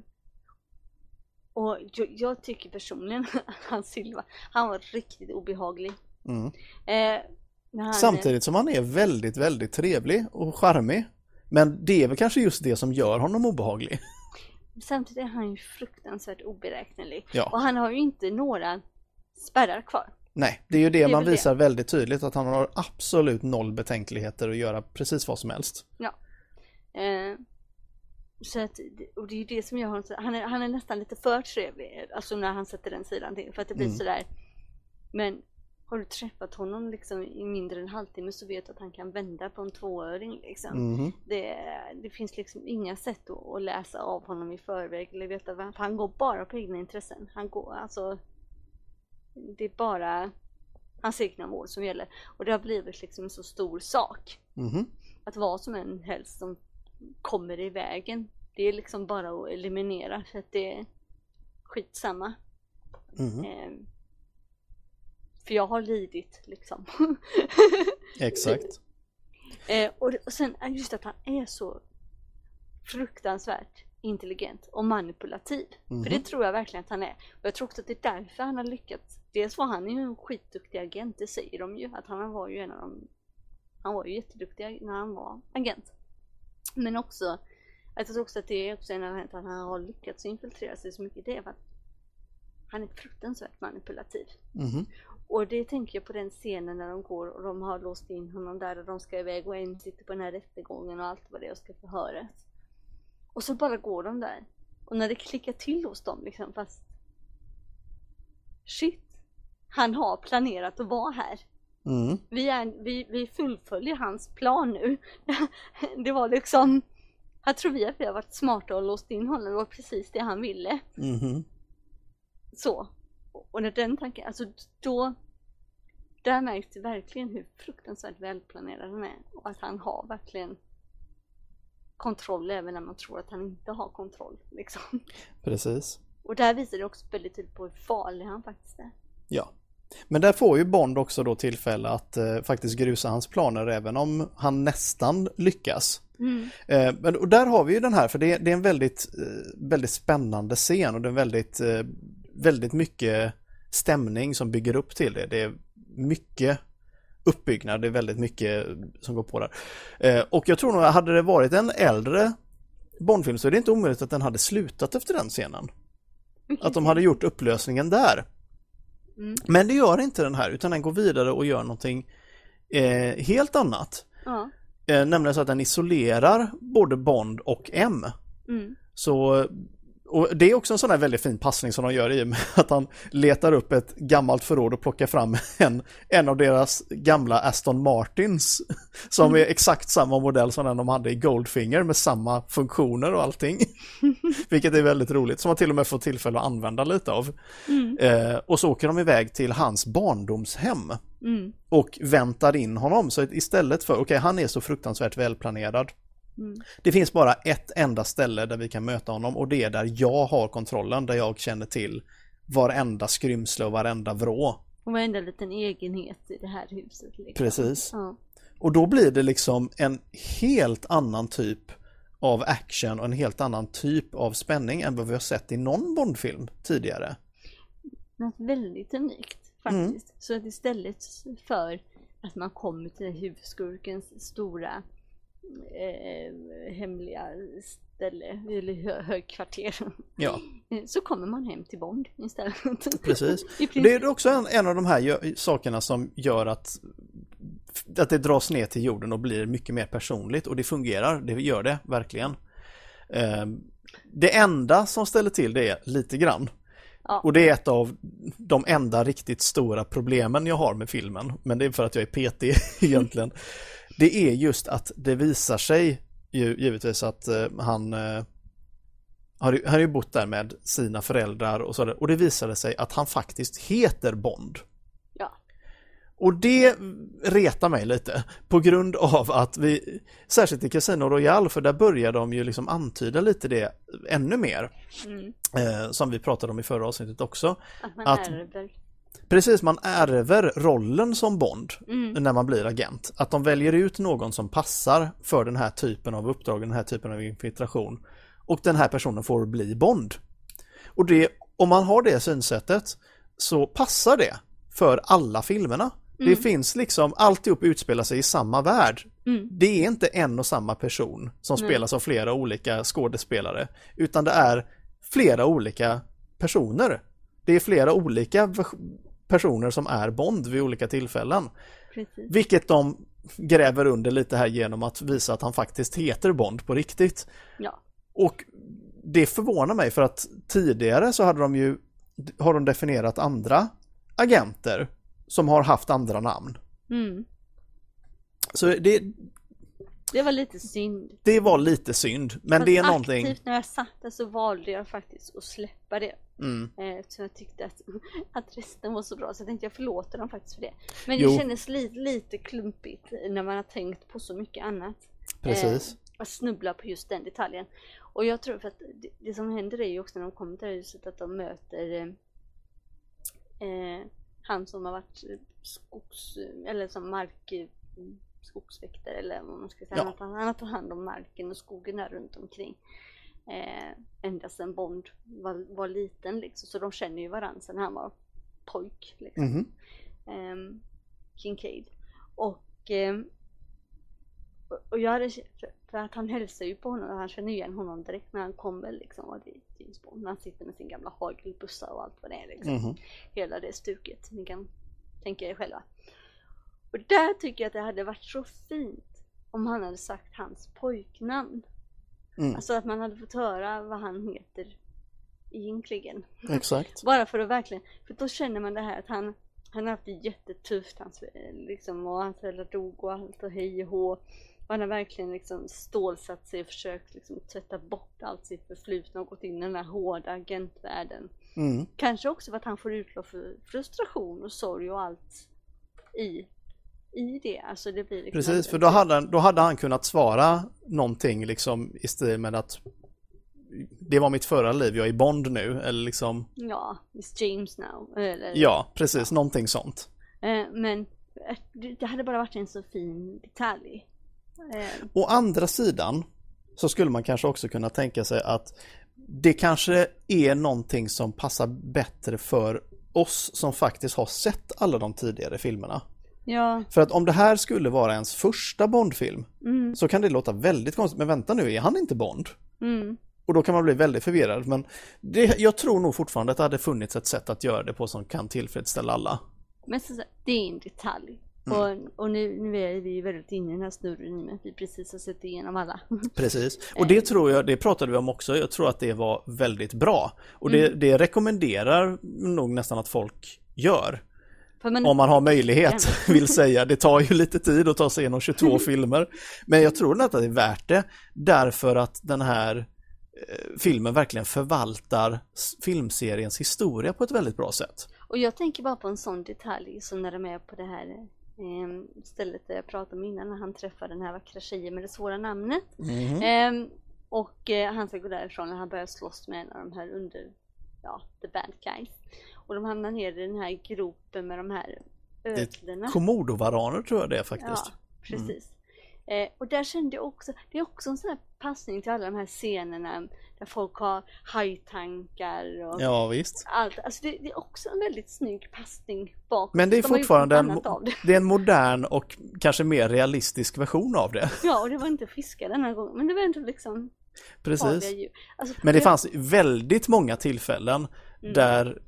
och jag, jag tycker personligen *laughs* att han Silva, han var riktigt obehaglig. Mm. Eh, han, Samtidigt som han är väldigt, väldigt trevlig och charmig. Men det är väl kanske just det som gör honom obehaglig. Samtidigt är han ju fruktansvärt oberäknelig. Ja. Och han har ju inte några spärrar kvar. Nej, det är ju det, är man väl det. visar väldigt tydligt att han har absolut noll betänkligheter att göra precis vad som helst. Eh, så att, och det är ju det som gör honom så, han är, han är nästan lite för trevlig, alltså när han sätter den sidan till, för att det blir Mm. sådär. Men har du träffat honom liksom i mindre än en halvtimme så vet du att han kan vända på en tvåöring liksom. Mhm. Det, det finns liksom inga sätt att, att läsa av honom i förväg eller veta vad, han går bara på egna intressen. Han går alltså, det är bara hans egna mål som gäller. Och det har blivit liksom en så stor sak Mhm. att vad som än helst som kommer i vägen det är liksom bara att eliminera för att det är skitsamma. Mhm. Ehm, för jag har lidit liksom. *laughs* Exakt. Eh, och, det, och sen just att han är så fruktansvärt intelligent och manipulativ. Mhm. För det tror jag verkligen att han är. Och jag tror också att det är därför han har lyckats dels var han ju en skitduktig agent, det säger de ju, att han var ju en av de, han var ju jätteduktig när han var agent. Men också, jag tror också att det är också en av att han har lyckats infiltrera sig så mycket, det är för att han är fruktansvärt manipulativ. Mhm. Och det tänker jag på den scenen när de går och de har låst in honom där och de ska iväg och en sitter på den här rättegången och allt vad det är och ska förhöras. Och så bara går de där. Och när det klickar till hos dem liksom fast Shit! Han har planerat att vara här. Mm. Vi, är, vi, vi fullföljer hans plan nu. *laughs* Det var liksom Jag tror vi att vi har varit smarta och låst in honom, det var precis det han ville. Mhm. Så. Och när den tanken, alltså då Där märks det verkligen hur fruktansvärt välplanerad han är och att han har verkligen Kontroll även när man tror att han inte har kontroll liksom. Precis. Och där visar det också väldigt tydligt på hur farlig han faktiskt är. Ja. Men där får ju Bond också då tillfälle att eh, faktiskt grusa hans planer även om han nästan lyckas. Mm. Eh, och där har vi ju den här, för det, det är en väldigt, eh, väldigt spännande scen och det är väldigt, eh, väldigt mycket stämning som bygger upp till det. Det är mycket uppbyggnad, det är väldigt mycket som går på där. Eh, och jag tror nog, hade det varit en äldre Bondfilm så är det inte omöjligt att den hade slutat efter den scenen. Att de hade gjort upplösningen där. Mm. Men det gör inte den här, utan den går vidare och gör någonting eh, helt annat. Ja. Eh, nämligen så att den isolerar både Bond och M. Mm. Så, och det är också en sån här väldigt fin passning som de gör i och med *laughs* att han letar upp ett gammalt förråd och plockar fram en, en av deras gamla Aston Martins *laughs* som är exakt samma modell som den de hade i Goldfinger med samma funktioner och allting. *laughs* Vilket är väldigt roligt, som man till och med får tillfälle att använda lite av. Mm. Eh, och så åker de iväg till hans barndomshem Mm. och väntar in honom. Så istället för, okej han är så fruktansvärt välplanerad. Mm. Det finns bara ett enda ställe där vi kan möta honom och det är där jag har kontrollen, där jag känner till varenda skrymsle och varenda vrå. Och varenda liten egenhet i det här huset. Liksom. Precis. Ja. Och då blir det liksom en helt annan typ av action och en helt annan typ av spänning än vad vi har sett i någon Bondfilm tidigare. Något väldigt unikt Mm. faktiskt. Så att istället för att man kommer till huvudskurkens stora eh, hemliga ställe, eller hö- högkvarter, Ja, *laughs* så kommer man hem till Bond istället. precis. *laughs* Det är också en, en av de här sakerna som gör att, att det dras ner till jorden och blir mycket mer personligt och det fungerar, det gör det verkligen. Ehm, Det enda som ställer till det lite grann Ja. och det är ett av de enda riktigt stora problemen jag har med filmen, men det är för att jag är petig *laughs* egentligen. Det är just att det visar sig ju, givetvis att eh, han eh, har, ju- har ju bott där med sina föräldrar och så där, och det visade sig att han faktiskt heter Bond. Ja. Och det retar mig lite på grund av att vi, särskilt i Casino Royale, för där börjar de ju liksom antyda lite det ännu mer, Mm. eh, som vi pratade om i förra avsnittet också. Att man Att- ärver. Precis, man ärver rollen som Bond Mm. när man blir agent. Att de väljer ut någon som passar för den här typen av uppdrag, den här typen av infiltration. Och den här personen får bli Bond. Och det, om man har det synsättet så passar det för alla filmerna. Det finns liksom, alltihop utspelar sig i samma värld. Mm. Det är inte en och samma person som Nej. spelas av flera olika skådespelare. Utan det är flera olika personer. Det är flera olika personer som är Bond vid olika tillfällen. Precis. Vilket de gräver under lite här genom att visa att han faktiskt heter Bond på riktigt. Ja. Och det förvånar mig för att tidigare så hade de ju har de definierat andra agenter som har haft andra namn. Mm. Så det, Det var lite synd. det var lite synd, men Fast det är någonting... Aktivt när jag satt där så valde jag faktiskt att släppa det. Mm, Eh, Eftersom jag tyckte att, *laughs* att resten var så bra så jag tänkte jag förlåter dem faktiskt för det. Men Jo. det kändes li, lite klumpigt när man har tänkt på så mycket annat. precis. Eh, att snubbla på just den detaljen. Och jag tror för att det, det som händer är ju också när de kommer till det här huset att de möter eh, eh, han som har varit eh, skogs, eller som mark eh, skogsväktare eller vad man ska säga. Ja. Han, har- han tagit hand om marken och skogen där runt omkring. Eh, ända sedan Bond var, var liten liksom. Så de känner ju varandra sedan han var pojk. Liksom. Mhm. Ehm, Kincaid. Och, ehm, och- jag hade för, att han hälsar ju på honom och han känner igen honom direkt när han kommer liksom. Och det är James Bond. När han sitter med sin gamla hagelbussa och allt vad det är liksom. Mhm. Hela det stuket. Ni kan tänka er själva. Och där tycker jag att det hade varit så fint om han hade sagt hans pojknamn. Mm. Alltså att man hade fått höra vad han heter egentligen. Exakt. *laughs* Bara för att verkligen, för då känner man det här att han, han har haft det jättetufft hans, liksom, och hans föräldrar dog och allt och hej och hå. Och han har verkligen liksom stålsatt sig och försökt liksom tvätta bort allt sitt förflutna och gått in i den här hårda agentvärlden. Mm. Kanske också för att han får utlopp för frustration och sorg och allt i, i det. Alltså det blir liksom Precis, för då hade, han, då hade han kunnat svara någonting liksom i stil med att det var mitt förra liv, jag är Bond nu, eller liksom Ja, Miss James now. Eller, Ja, precis, någonting sånt. Eh, men eh, det det hade bara varit en så fin detalj. Eh, Å andra sidan så skulle man kanske också kunna tänka sig att det kanske är någonting som passar bättre för oss som faktiskt har sett alla de tidigare filmerna. Ja, För att om det här skulle vara ens första Bondfilm mm, så kan det låta väldigt konstigt, men vänta nu, är han inte Bond? mm. Och då kan man bli väldigt förvirrad, men det, jag tror nog fortfarande att det hade funnits ett sätt att göra det på som kan tillfredsställa alla. Men så, det är en detalj. Mm. Och, och nu, nu är vi väldigt inne i den här snurren i och med att vi precis har sett igenom alla. *laughs* Precis, och det tror jag, det pratade vi om också, jag tror att det var väldigt bra. Och det, Mm. det rekommenderar nog nästan att folk gör. Man, Om man har möjlighet, *laughs* vill säga. Det tar ju lite tid att ta sig igenom 22 filmer. Men jag tror att det är värt det, därför att den här eh, filmen verkligen förvaltar filmseriens historia på ett väldigt bra sätt. Och jag tänker bara på en sån detalj som när de är på det här eh, stället där jag pratade om innan när han träffar den här vackra tjejen med det svåra namnet. Mhm. Ehm, och eh, han ska gå därifrån och han börjar slåss med en av de här under, ja, the bad guys. Och de hamnar ner i den här gropen med de här ödlorna. Komodovaraner tror jag det är faktiskt. Ja, precis. Eh, och där kände jag också, det är också en sån här passning till alla de här scenerna där folk har hajtankar och Ja, visst. allt. Alltså det, det är också en väldigt snygg passning bakåt. Men det är De fortfarande en, det. det är en modern och kanske mer realistisk version av det. Ja, och det var inte fiskar den här gången, men det var ändå liksom Precis. Alltså, Men det jag- fanns väldigt många tillfällen Mm. där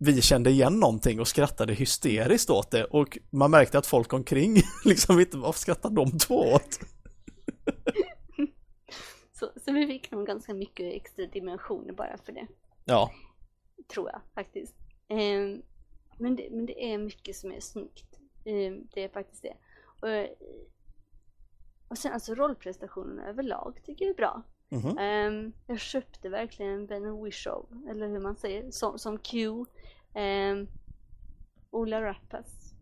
vi kände igen någonting och skrattade hysteriskt åt det och man märkte att folk omkring *laughs* liksom inte, vad skrattar de två åt? *laughs* Så, så vi fick nog ganska mycket extra dimensioner bara för det. Ja, Tror jag faktiskt. Ehm, men, det, men det är mycket som är snyggt. Ehm, det är faktiskt det. Och, eh, och sen alltså rollprestationerna överlag tycker jag är bra. Mhm. Ehm, jag köpte verkligen Ben Whishaw, eller hur man säger, som, som Q. Um, Ola Rapace.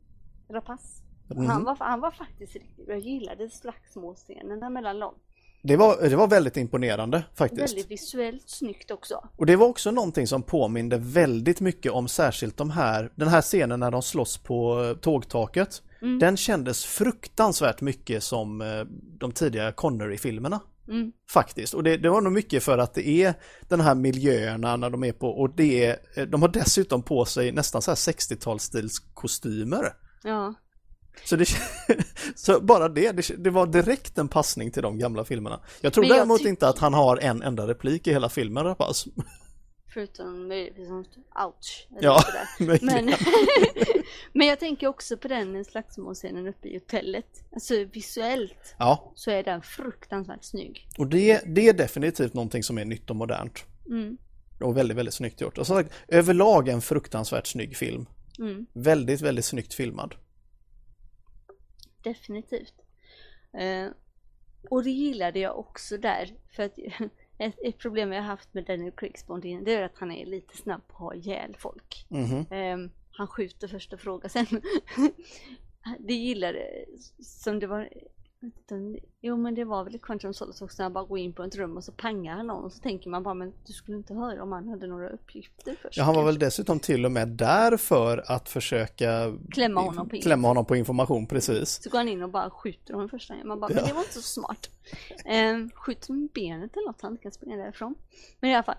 Rapace. Han, Mhm. var, han var faktiskt riktigt Jag gillade slagsmålscenerna mellan dem. det, var, det var väldigt imponerande faktiskt. Väldigt visuellt snyggt också. Och det var också någonting som påminde väldigt mycket om särskilt de här, den här scenen när de slåss på eh, tågtaket. Mm. Den kändes fruktansvärt mycket som eh, de tidigare Connery-filmerna. Mm. Faktiskt, och det, det var nog mycket för att det är den här miljöerna när de är på, och det är, eh, de har dessutom på sig nästan så här 60-talsstils kostymer. Ja. Så, det, *laughs* så bara det, det, det var direkt en passning till de gamla filmerna. Jag tror jag däremot inte att han har en enda replik i hela filmen, Rapace. Förutom möjligtvis något ouch. Ja. *laughs* Men, *laughs* men jag tänker också på den slagsmålscenen uppe i hotellet. Alltså visuellt Ja, så är den fruktansvärt snygg. och det, det är definitivt någonting som är nytt och modernt. Mm. Och väldigt, väldigt snyggt gjort. Och som sagt, överlag en fruktansvärt snygg film. Mm. Väldigt, väldigt snyggt filmad. Definitivt. Eh, och det gillade jag också där. För att *laughs* ett, ett problem jag har haft med Daniel Craigs Bond innan, det är att han är lite snabb på att ha ihjäl folk. Mhm. Eh, han skjuter först och frågar sen. *laughs* det gillade som det var vet inte om det- Jo men det var väl i Quantum Solace också när han bara går in på ett rum och så pangar han någon och så tänker man bara men du skulle inte höra om han hade några uppgifter först. Ja, han var väl dessutom till och med där för att försöka Klämma honom på klämma honom på information, precis. Så går han in och bara skjuter honom första gången. Man bara, men Ja. det var inte så smart. Eh, skjut med benet eller något, han kan springa därifrån. Men i alla fall.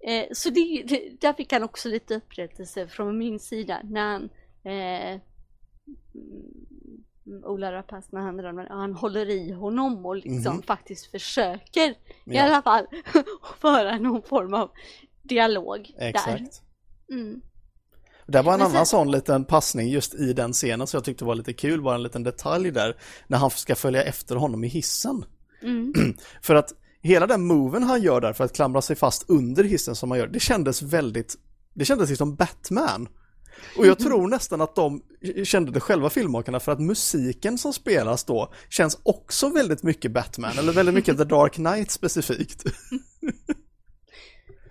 Eh, så det, det, där fick han också lite upprättelse från min sida när han eh, Ola Rapace när han ramlar, han håller i honom och liksom Mhm. faktiskt försöker i Ja. alla fall *laughs* föra någon form av dialog där. Exakt. Mm. Det var en Men annan sen- sån liten passning just i den scenen som jag tyckte var lite kul, bara en liten detalj där, när han ska följa efter honom i hissen. Mm. *clears throat* För att hela den moven han gör där för att klamra sig fast under hissen som han gör, det kändes väldigt, det kändes liksom Batman. Och jag tror nästan att de kände det själva filmmakarna för att musiken som spelas då känns också väldigt mycket Batman, eller väldigt mycket The Dark Knight specifikt. *laughs*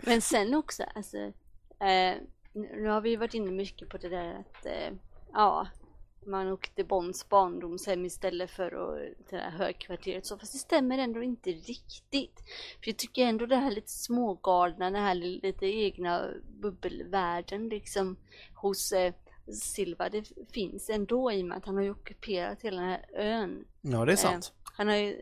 Men sen också, alltså, eh, nu har vi varit inne mycket på det där att, eh, ja, man åkte Bonds barndomshem istället för att, det där högkvarteret så, fast det stämmer ändå inte riktigt. För jag tycker ändå det här lite smågalna, den här lite egna bubbelvärlden liksom hos eh, Silva, det finns ändå i och med att han har ju ockuperat hela den här ön Ja, det är sant. han har ju,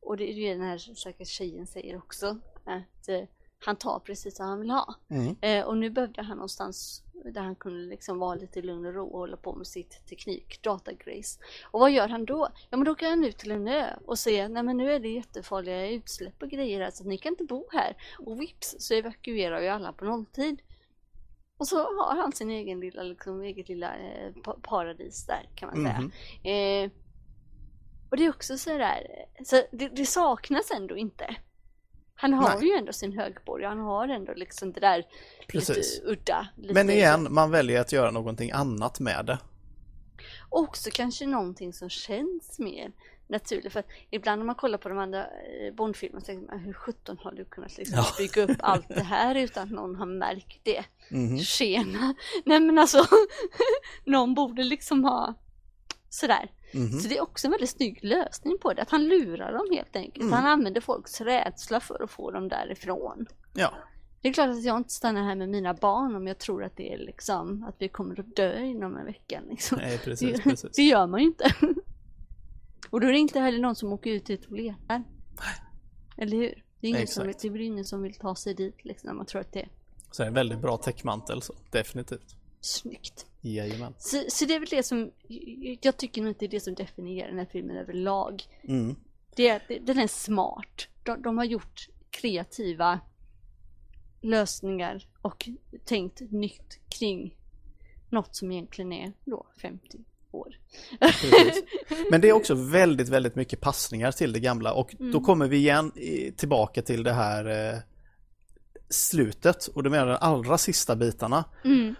och det är ju den här stackars tjejen säger också, att eh, han tar precis vad han vill ha. Mm. Eh, och nu behövde han någonstans där han kunde liksom vara lite lugn och ro och hålla på med sitt teknik, datagrejs. Och vad gör han då? Ja men då åker han ut till en ö och säger nej men nu är det jättefarliga utsläpp och grejer här så ni kan inte bo här. Och vips så evakuerar ju alla på nolltid. Och så har han sin egen lilla, liksom, eget lilla eh, pa- paradis där kan man säga. Mhm. Eh, och det är också sådär, så det, det saknas ändå inte. Han har Nej. ju ändå sin högborg, han har ändå liksom det där Precis. lite udda. Lite Men igen, man väljer att göra någonting annat med det. Också kanske någonting som känns mer naturligt. För att ibland när man kollar på de andra eh, Bondfilmerna så tänker man hur sjutton har du kunnat liksom Ja. bygga upp allt det *laughs* här utan att någon har märkt det? Mhm. Tjena! *laughs* Nej men alltså, *laughs* någon borde liksom ha sådär. Mhm. Så det är också en väldigt snygg lösning på det, att han lurar dem helt enkelt. Mm. Han använder folks rädsla för att få dem därifrån. Ja, Det är klart att jag inte stannar här med mina barn om jag tror att det är liksom att vi kommer att dö inom en vecka. Liksom. nej precis, det, precis. det gör man ju inte. *laughs* Och då är det inte heller någon som åker ut dit och letar. Eller hur? Det är ingen, som, det är ingen som vill ta sig dit liksom, när man tror att det är Så det är en väldigt bra täckmantel så, definitivt. snyggt. Jajamän. Så, så det är väl det som, jag tycker nog inte det är det som definierar den här filmen överlag. Mm. Det det- den är smart. De, de har gjort kreativa lösningar och tänkt nytt kring något som egentligen är då 50 år. Precis. *laughs* Men det är också väldigt, väldigt mycket passningar till det gamla och då Mm. kommer vi igen tillbaka till det här eh, slutet och det menar de allra sista bitarna. Mm.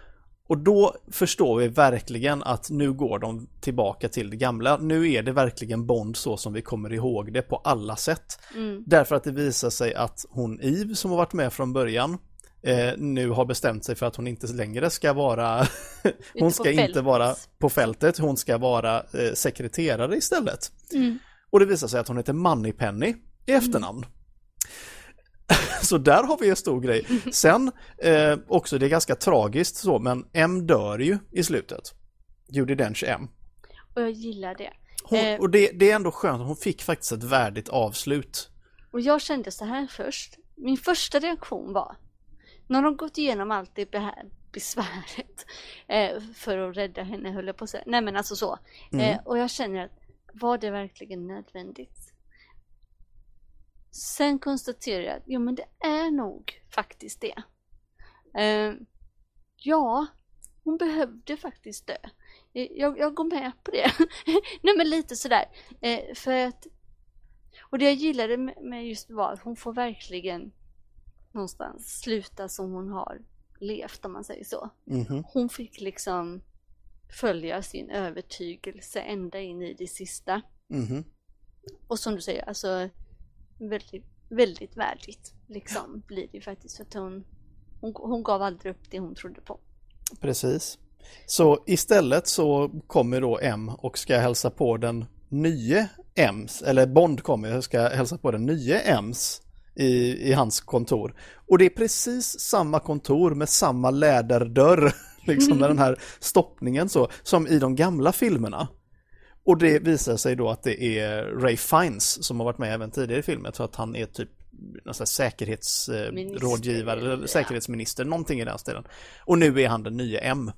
Och då förstår vi verkligen att nu går de tillbaka till det gamla. Nu är det verkligen Bond så som vi kommer ihåg det på alla sätt. Mm. Därför att det visar sig att hon Eve som har varit med från början eh, nu har bestämt sig för att hon inte längre ska vara *laughs* hon ska inte fältet. vara på fältet, hon ska vara eh, sekreterare istället. Mm. Och det visar sig att hon heter Moneypenny i efternamn. *laughs* Så där har vi en stor grej. Sen eh, också, det är ganska tragiskt så, men M dör ju i slutet. Judi Dench M. Och jag gillar det. Hon, Eh. och det, det är ändå skönt, hon fick faktiskt ett värdigt avslut. Och jag kände så här först. Min första reaktion var, när de gått igenom allt det be- besväret eh, för att rädda henne höll jag på att säga. Nej men alltså så. Mm. Eh, och jag känner att, var det verkligen nödvändigt? Sen konstaterar jag att, jo men det är nog faktiskt det. Eh, ja, hon behövde faktiskt dö. Eh, Jag, jag går med på det. *laughs* Nej men lite sådär. Eh, för att och det jag gillade med- just var att hon får verkligen någonstans sluta som hon har levt om man säger så. Mhm. Hon fick liksom följa sin övertygelse ända in i det sista. Mhm. Och som du säger, alltså väldigt, väldigt värdigt liksom blir det ju faktiskt för att hon, hon, hon gav aldrig upp det hon trodde på. Precis. Så istället så kommer då M och ska hälsa på den nye M's, eller Bond kommer och ska hälsa på den nye M's i, i hans kontor. Och det är precis samma kontor med samma läderdörr, *laughs* liksom med den här stoppningen så, som i de gamla filmerna. Och det visar sig då att det är Ray Fiennes som har varit med även tidigare i filmen. Jag tror att han är typ någon säkerhetsrådgivare eller ja. säkerhetsminister, någonting i den stilen. Och nu är han den nye M.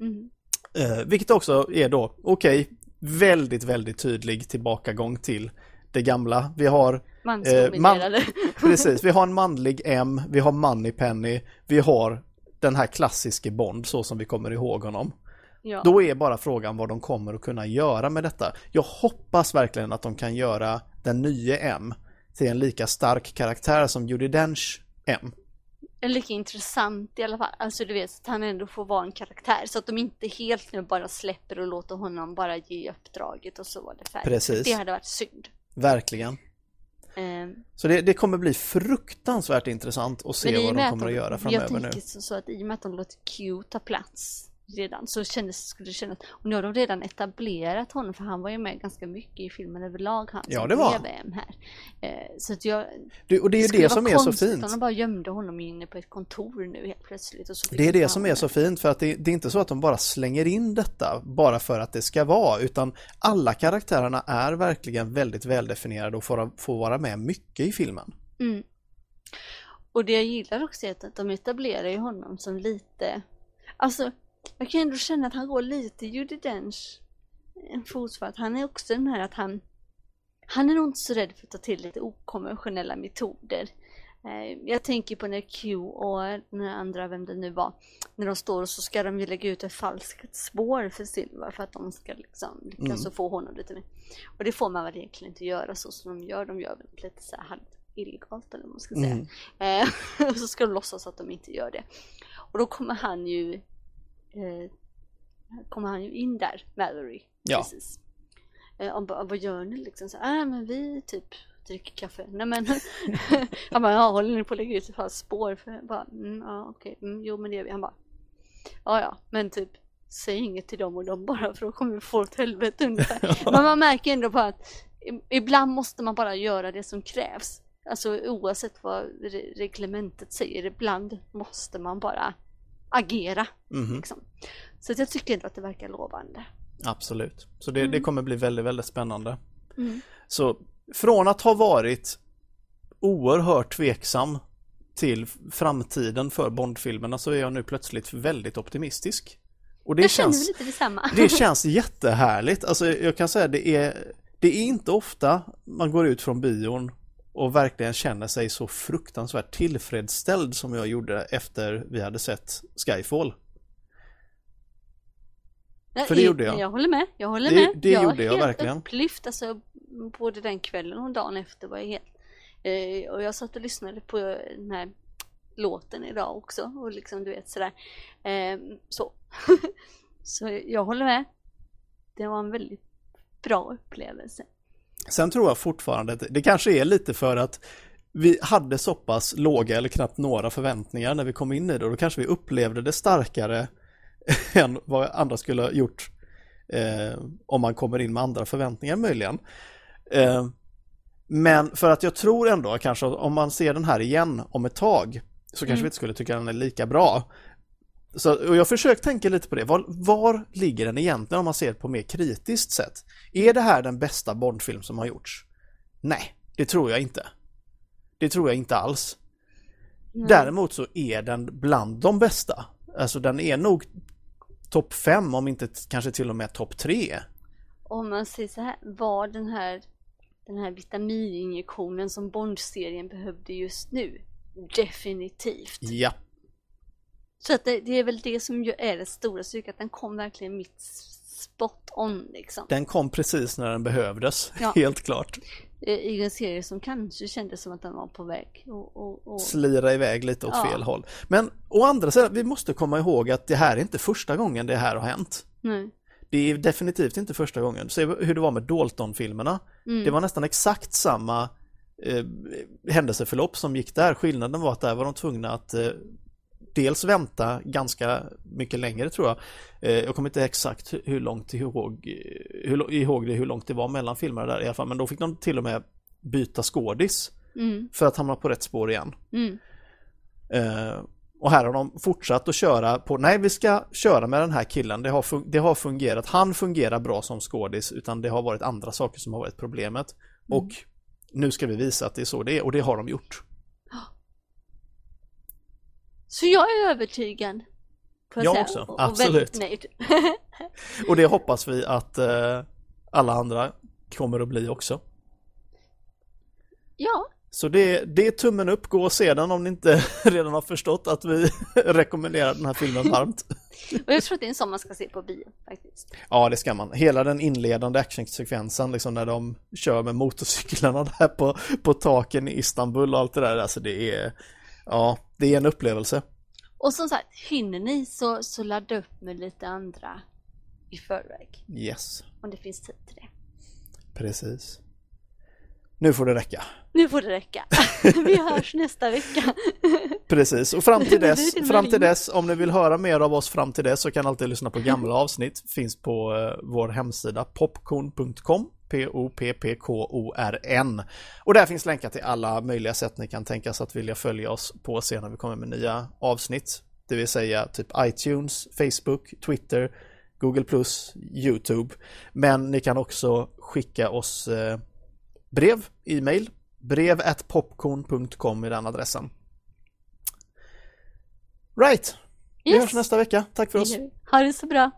Mm. Eh, vilket också är då, okej, väldigt, väldigt tydlig tillbakagång till det gamla. Vi har Mansdominerade. *laughs* *laughs* Precis, vi har en manlig M, vi har Moneypenny, vi har den här klassiske Bond så som vi kommer ihåg honom. Ja. Då är bara frågan vad de kommer att kunna göra med detta. Jag hoppas verkligen att de kan göra den nya M till en lika stark karaktär som Judi Dench M. Är lika intressant i alla fall. Alltså du vet, att han ändå får vara en karaktär. Så att de inte helt nu bara släpper och låter honom bara ge uppdraget och så var det färdigt. Precis. Det hade varit synd. Verkligen. Ehm, Så det, det kommer bli fruktansvärt intressant att se vad de att kommer att göra Jag framöver nu. tänker så, så att i och med att de låter Q ta plats redan så kändes, skulle det kännas, och nu har de redan etablerat honom för han var ju med ganska mycket i filmen överlag han Ja, det var han. BVM här. Eh, så att jag, Det, och det är ju det vara som är så fint. de bara gömde honom inne på ett kontor nu helt plötsligt. Och så Det är det som är så fint för att det, det är inte så att de bara slänger in detta bara för att det ska vara utan alla karaktärerna är verkligen väldigt väldefinierade och får, får vara med mycket i filmen. Mm. Och det jag gillar också är att de etablerar ju honom som lite, alltså jag kan ändå känna att han går lite Judi Dench en fot för att han är också den här att han han är nog inte så rädd för att ta till lite okonventionella metoder. Eh, Jag tänker på när Q och den andra, vem det nu var, när de står och så ska de ju lägga ut ett falskt spår för Silva för att de ska liksom lyckas Mm. få honom lite mer. Och det får man väl egentligen inte göra så som de gör, de gör väl lite så här illegalt eller vad man ska säga. Mm. Eh, *laughs* och så ska de låtsas att de inte gör det. Och då kommer han ju eh, kommer han ju in där, Mallory. Ja. Precis. Eh, bara, vad gör ni liksom? Så, äh, men vi typ dricker kaffe. Nej men, *laughs* han bara, ja, håller ni på att lägga ut par spår? För jag bara, mm, ja okej, mm, jo men det gör vi. Han bara, ja ja, men typ säg inget till dem och de bara för då kommer vi få ett helvete ungefär. *laughs* Men man märker ändå på att ibland måste man bara göra det som krävs. Alltså oavsett vad re- reglementet säger, ibland måste man bara agera. Mhm, Liksom. Så jag tycker ändå att det verkar lovande. Absolut. Så det, det Mm. kommer bli väldigt, väldigt spännande. Mm. Så från att ha varit oerhört tveksam till framtiden för Bondfilmerna så är jag nu plötsligt väldigt optimistisk. Och det jag känner känns... väl lite detsamma. Det *laughs* känns jättehärligt. Alltså jag kan säga det är, det är inte ofta man går ut från bion och verkligen känner sig så fruktansvärt tillfredsställd som jag gjorde efter vi hade sett Skyfall. för det gjorde jag. Jag håller med, jag håller Det- med. det jag gjorde jag verkligen. upplyft, alltså både den kvällen och dagen efter var jag helt... Eh, och jag satt och lyssnade på den här låten idag också och liksom du vet sådär. Eh, så. *laughs* så jag håller med. Det var en väldigt bra upplevelse. Sen tror jag fortfarande att det kanske är lite för att vi hade så pass låga eller knappt några förväntningar när vi kom in i det och då kanske vi upplevde det starkare *laughs* än vad andra skulle ha gjort eh, om man kommer in med andra förväntningar möjligen. Eh, men för att jag tror ändå kanske om man ser den här igen om ett tag så kanske Mm. vi inte skulle tycka den är lika bra. Så, och jag har försökt tänka lite på det. Var, var ligger den egentligen om man ser det på mer kritiskt sätt? Är det här den bästa Bondfilm som har gjorts? Nej, det tror jag inte. Det tror jag inte alls. Nej. Däremot så är den bland de bästa. Alltså den är nog topp fem om inte kanske till och med topp tre. Om man säger så här, var den här den här vitamininjektionen som Bond-serien behövde just nu? Definitivt. Ja, Så att det, det är väl det som ju är det stora styrkan, att den kom verkligen mitt spot on liksom. den kom precis när den behövdes. Ja. *laughs* Helt klart. I en serie som kanske kändes som att den var på väg och, och, och... Slira iväg lite åt Ja. fel håll. Men å andra sidan, vi måste komma ihåg att det här är inte första gången det här har hänt. Nej. Det är definitivt inte första gången. Se hur det var med Dalton-filmerna. Mm. Det var nästan exakt samma eh, händelseförlopp som gick där. Skillnaden var att där var de tvungna att eh, dels vänta ganska mycket längre tror jag. Eh, jag kommer inte exakt hur- långt ihåg, hur, ihåg det hur långt det var mellan filmerna där i alla fall. Men då fick de till och med byta skådis Mm. för att hamna på rätt spår igen. Mm. Eh, och här har de fortsatt att köra på, nej vi ska köra med den här killen, det har, fun- det har fungerat, han fungerar bra som skådis utan det har varit andra saker som har varit problemet. Mm. Och nu ska vi visa att det är så det är och det har de gjort. Så jag är övertygad. Jag också, och- och absolut. väldigt nöjd. *laughs* Och det hoppas vi att eh, alla andra kommer att bli också. ja, Så det, det är tummen upp, gå och se den om ni inte *laughs* redan har förstått att vi *laughs* rekommenderar den här filmen varmt. och jag tror att det är en sån man ska se på bio faktiskt. Ja, det ska man. Hela den inledande actionsekvensen, liksom när de kör med motorcyklarna där på, på taken i Istanbul och allt det där, alltså det är, ja, det är en upplevelse. Och som sagt, hinner ni så, så ladda upp med lite andra i förväg. Yes, Om det finns tid till det. precis. Nu får det räcka. Nu får det räcka. *laughs* Vi hörs nästa vecka. *laughs* Precis, och fram till *laughs* dess, fram till dess, om ni vill höra mer av oss fram till dess så kan ni alltid lyssna på gamla avsnitt. Finns på eh, vår hemsida popcorn.com P-O-P-P-K-O-R-N. Och där finns länkar till alla möjliga sätt ni kan tänkas att vilja följa oss på sen när vi kommer med nya avsnitt. Det vill säga typ iTunes, Facebook, Twitter, Google+, YouTube. Men ni kan också skicka oss eh, brev, e-mail, brev at popcorn.com i den adressen. Right, vi Yes. hörs nästa vecka. Tack för oss. Ha det så bra.